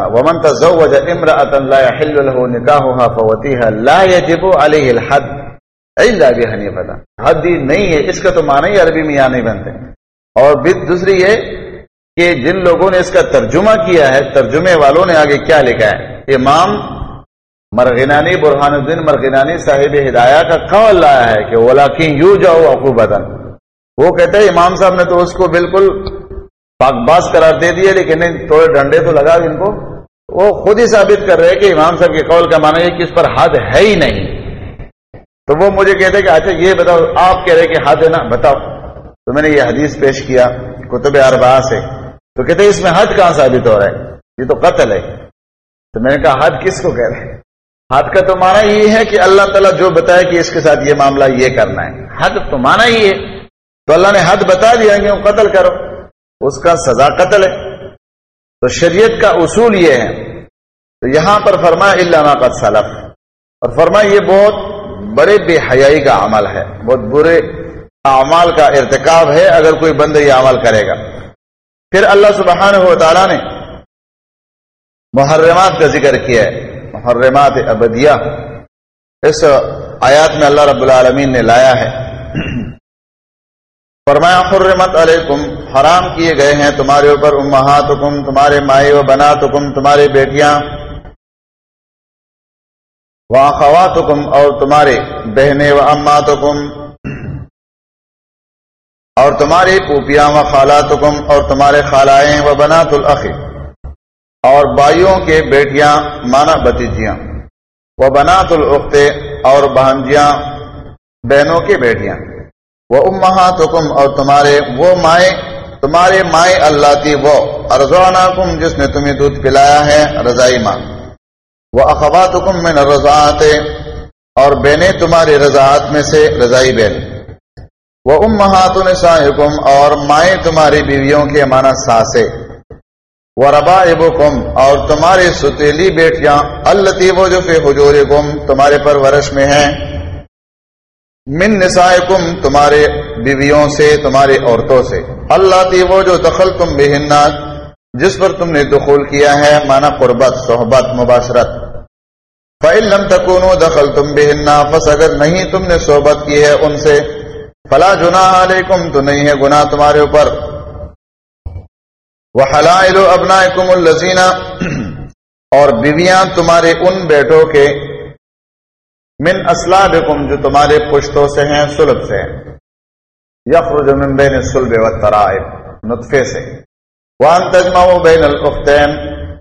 ومن تزوج امرأة لا يحل له نکاحها فوتيها لا يجب عليه الحد۔ الا بحنیفہ حد نہیں ہے، اس کا تو معنی ہی عربی میں یہاں نہیں بنتے۔ اور دوسری یہ کہ جن لوگوں نے اس کا ترجمہ کیا ہے، ترجمے والوں نے آگے کیا لکھا ہے؟ امام مرغنانی برحان الدین مرغنانی صاحب ہدایہ کا قول لایا ہے کہ ولاکن یو جاؤ عقوبتن وہ کہتے ہیں، امام صاحب نے تو اس کو بالکل پاک باز قرار دے دیے لیکن تھوڑے ڈنڈے تو لگا ان کو۔ وہ خود ہی ثابت کر رہے کہ امام صاحب کے قول کا مانا ہے کہ اس پر حد ہے ہی نہیں۔ تو وہ مجھے کہتے کہ اچھا یہ بتاؤ، آپ کہہ رہے کہ حد ہے نا، بتاؤ۔ تو میں نے یہ حدیث پیش کیا، کتب اربا سے۔ تو کہتے اس میں حد کہاں ثابت ہو رہا ہے؟ یہ تو قتل ہے۔ تو میں نے کہا، حد کس کو کہہ رہے حد کا تو مانا یہ ہے کہ اللہ تعالیٰ جو بتایا کہ اس کے ساتھ یہ معاملہ یہ کرنا ہے۔ حد تو مانا ہی ہے۔ تو اللہ نے حد بتا دیا کہ وہ قتل کرو۔ اس کا سزا قتل ہے۔ تو شریعت کا اصول یہ ہے۔ تو یہاں پر فرما علامہ قد سلف۔ اور فرما یہ بہت بڑے بے حیائی کا عمل ہے۔ بہت برے اعمال کا ارتکاب ہے اگر کوئی بند یہ عمل کرے گا۔ پھر اللہ سبحانہ و تعالیٰ نے محرمات کا ذکر کیا ہے۔ محرمات ابدیہ۔ اس آیات میں اللہ رب العالمین نے لایا ہے۔ فرمایا، حرمت علیکم، حرام کیے گئے ہیں تمہارے اوپر، امہاتکم، تمہارے مائے و بناتکم، تمہارے بیٹیاں۔ واخواتکم اور تمہارے بہنیں و اماتکم اور تمہاری پوپیاں و خالاتکم اور تمہارے خالائیں و بنات الاخی اور بائیوں کے بیٹیاں مانا بتیجیاں وہ بنات العقتے اور بہنجیاں بہنوں کی بیٹیاں وہ امہاتکم اور تمہارے وہ مائیں تمہارے مائیں اللہ تھی وہ ارزوانا کم جس نے تمہیں دودھ پلایا ہے رضائی ماں وہ اخباتکم میں رضاعت اور بہنیں تمہاری رضاعت میں سے رضائی بہن۔ وہ امہات نسائکم اور مائیں تمہاری بیویوں کے مانا ساسے وہ ربا اور تمہاری ستیلی بیٹیاں اللہ وہ جو فی حجور تمہارے پر ورش میں ہیں۔ من نسائکم تمہارے بیویوں سے تمہاری عورتوں سے۔ اللہ تی وہ جو دخل تم بہنا جس پر تم نے دخول کیا ہے مانا قربت، صحبت، مباشرت۔ فعلم تکونو دخل تم بہنا اگر نہیں تم نے صحبت کی ہے ان سے، فلا جنا علیکم تو نہیں ہے گناہ تمہارے اوپر۔ وہ حلائل ابنا کم اور بیویاں تمہارے ان بیٹوں کے، من اسلابکم جو تمہارے پشتوں سے ہیں، سلب سے یخرج من بین السلب والترائب، نطفے سے۔ وان تجمعوا بین الاختین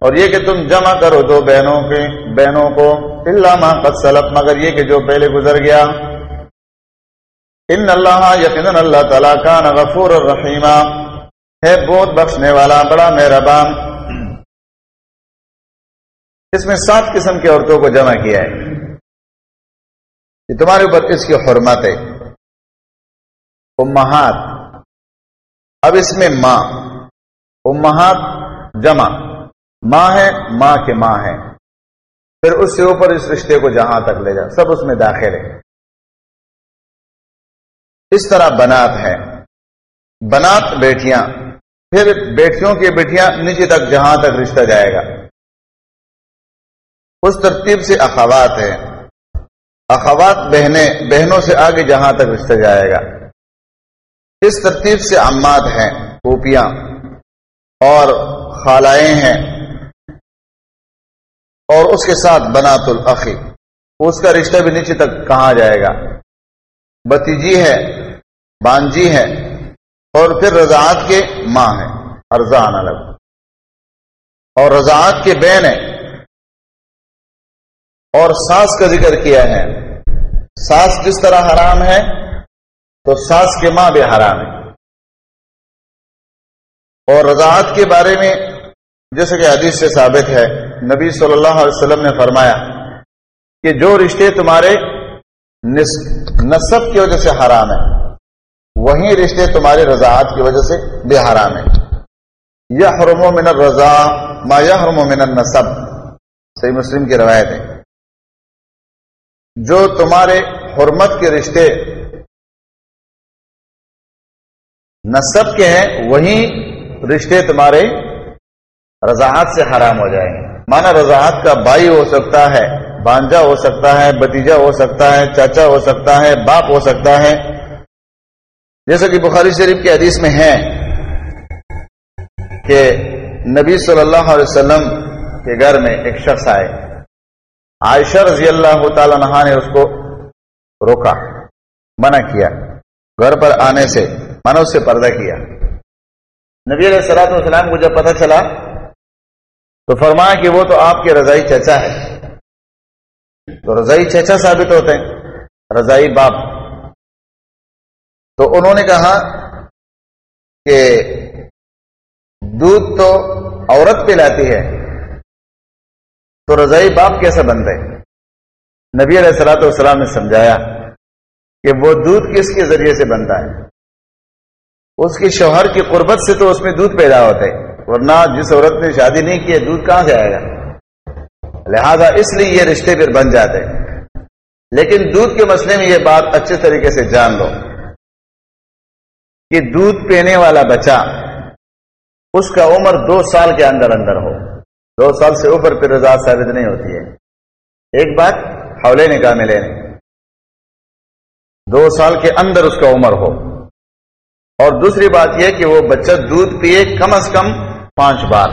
اور یہ کہ تم جمع کرو دو بہنوں کے بہنوں کو الا ما قد سلف، مگر یہ کہ جو پہلے گزر گیا۔ ان اللہ یقینا اللہ تعالی کان غفور الرحیم ہے بہت بخشنے والا، بڑا مہربان۔ اس میں سات قسم کی عورتوں کو جمع کیا ہے۔ یہ تمہارے اوپر اس کی حرمت ہے۔ امہات۔ اب اس میں ماں۔ امہات جمع، ماں ہے، ماں کے ماں ہے پھر اس سے اوپر اس رشتے کو جہاں تک لے جا، سب اس میں داخل ہے اس طرح بنات ہے۔ بنات بیٹیاں، پھر بیٹیوں کی بیٹیاں نیچے تک جہاں تک رشتہ جائے گا۔ اس ترتیب سے اخوات ہے اخوات بہنیں، بہنوں سے آگے جہاں تک رشتہ جائے گا۔ اس ترتیب سے اماد ہیں، پوپیاں۔ اور خالائیں ہیں اور اس کے ساتھ بنات العقی اس کا رشتہ بھی نیچے تک کہاں جائے گا؟ بتیجی ہے بانجی ہے، اور پھر رضاعت کے ماں ہے ارزان الگ اور رضاعت کے بہن ہے اور ساس کا ذکر کیا ہے۔ ساس جس طرح حرام ہے، تو ساس کے ماں بھی حرام ہے۔ اور رضاعت کے بارے میں جیسے کہ حدیث سے ثابت ہے، نبی صلی اللہ علیہ وسلم نے فرمایا کہ جو رشتے تمہارے نصب کی وجہ سے حرام ہے وہی رشتے تمہاری رضاعت کی وجہ سے بے حرام ہے یا حرم و من رضا ما یا حرم و من نصب صحیح مسلم کی روایت ہے۔ جو تمہارے حرمت کے رشتے نصب کے ہیں، وہی رشتے تمہارے رضاحت سے حرام ہو جائیں گے۔ مانا رضاحت کا بھائی ہو سکتا ہے بانجا ہو سکتا ہے بتیجا ہو سکتا ہے، چاچا ہو سکتا ہے، باپ ہو سکتا ہے۔ جیسا کہ بخاری شریف کی حدیث میں ہے کہ نبی صلی اللہ علیہ وسلم کے گھر میں ایک شخص آئے۔ عائشہ رضی اللہ تعالی نہا نے اس کو روکا، منع کیا۔ گھر پر آنے سے منع اس سے پردہ کیا۔ نبی علیہ السلاۃ والسلام کو جب پتہ چلا تو فرمایا کہ وہ تو آپ کے رضائی چچا ہے۔ تو رضائی چچا ثابت ہوتے ہیں، رضائی باپ۔ تو انہوں نے کہا کہ دودھ تو عورت پلاتی ہے، تو رضائی باپ کیسے بنتے نبی علیہ السلاۃ والسلام نے سمجھایا کہ وہ دودھ کس کے ذریعے سے بنتا ہے؟ اس کی شوہر کی قربت سے تو اس میں دودھ پیدا ہوتے ورنہ جس عورت نے شادی نہیں کی ہے، دودھ کہاں سے آئے گا؟ لہذا اس لیے یہ رشتے پھر بن جاتے لیکن دودھ کے مسئلے میں یہ بات اچھے طریقے سے جان لو کہ دودھ پینے والا بچہ اس کا عمر دو سال کے اندر اندر ہو۔ دو سال سے اوپر پھر رضا ثابت نہیں ہوتی ہے۔ ایک بات حولے نکاح میں لینے۔ دو سال کے اندر اس کا عمر ہو۔ اور دوسری بات یہ کہ وہ بچہ دودھ پیے کم از کم پانچ بار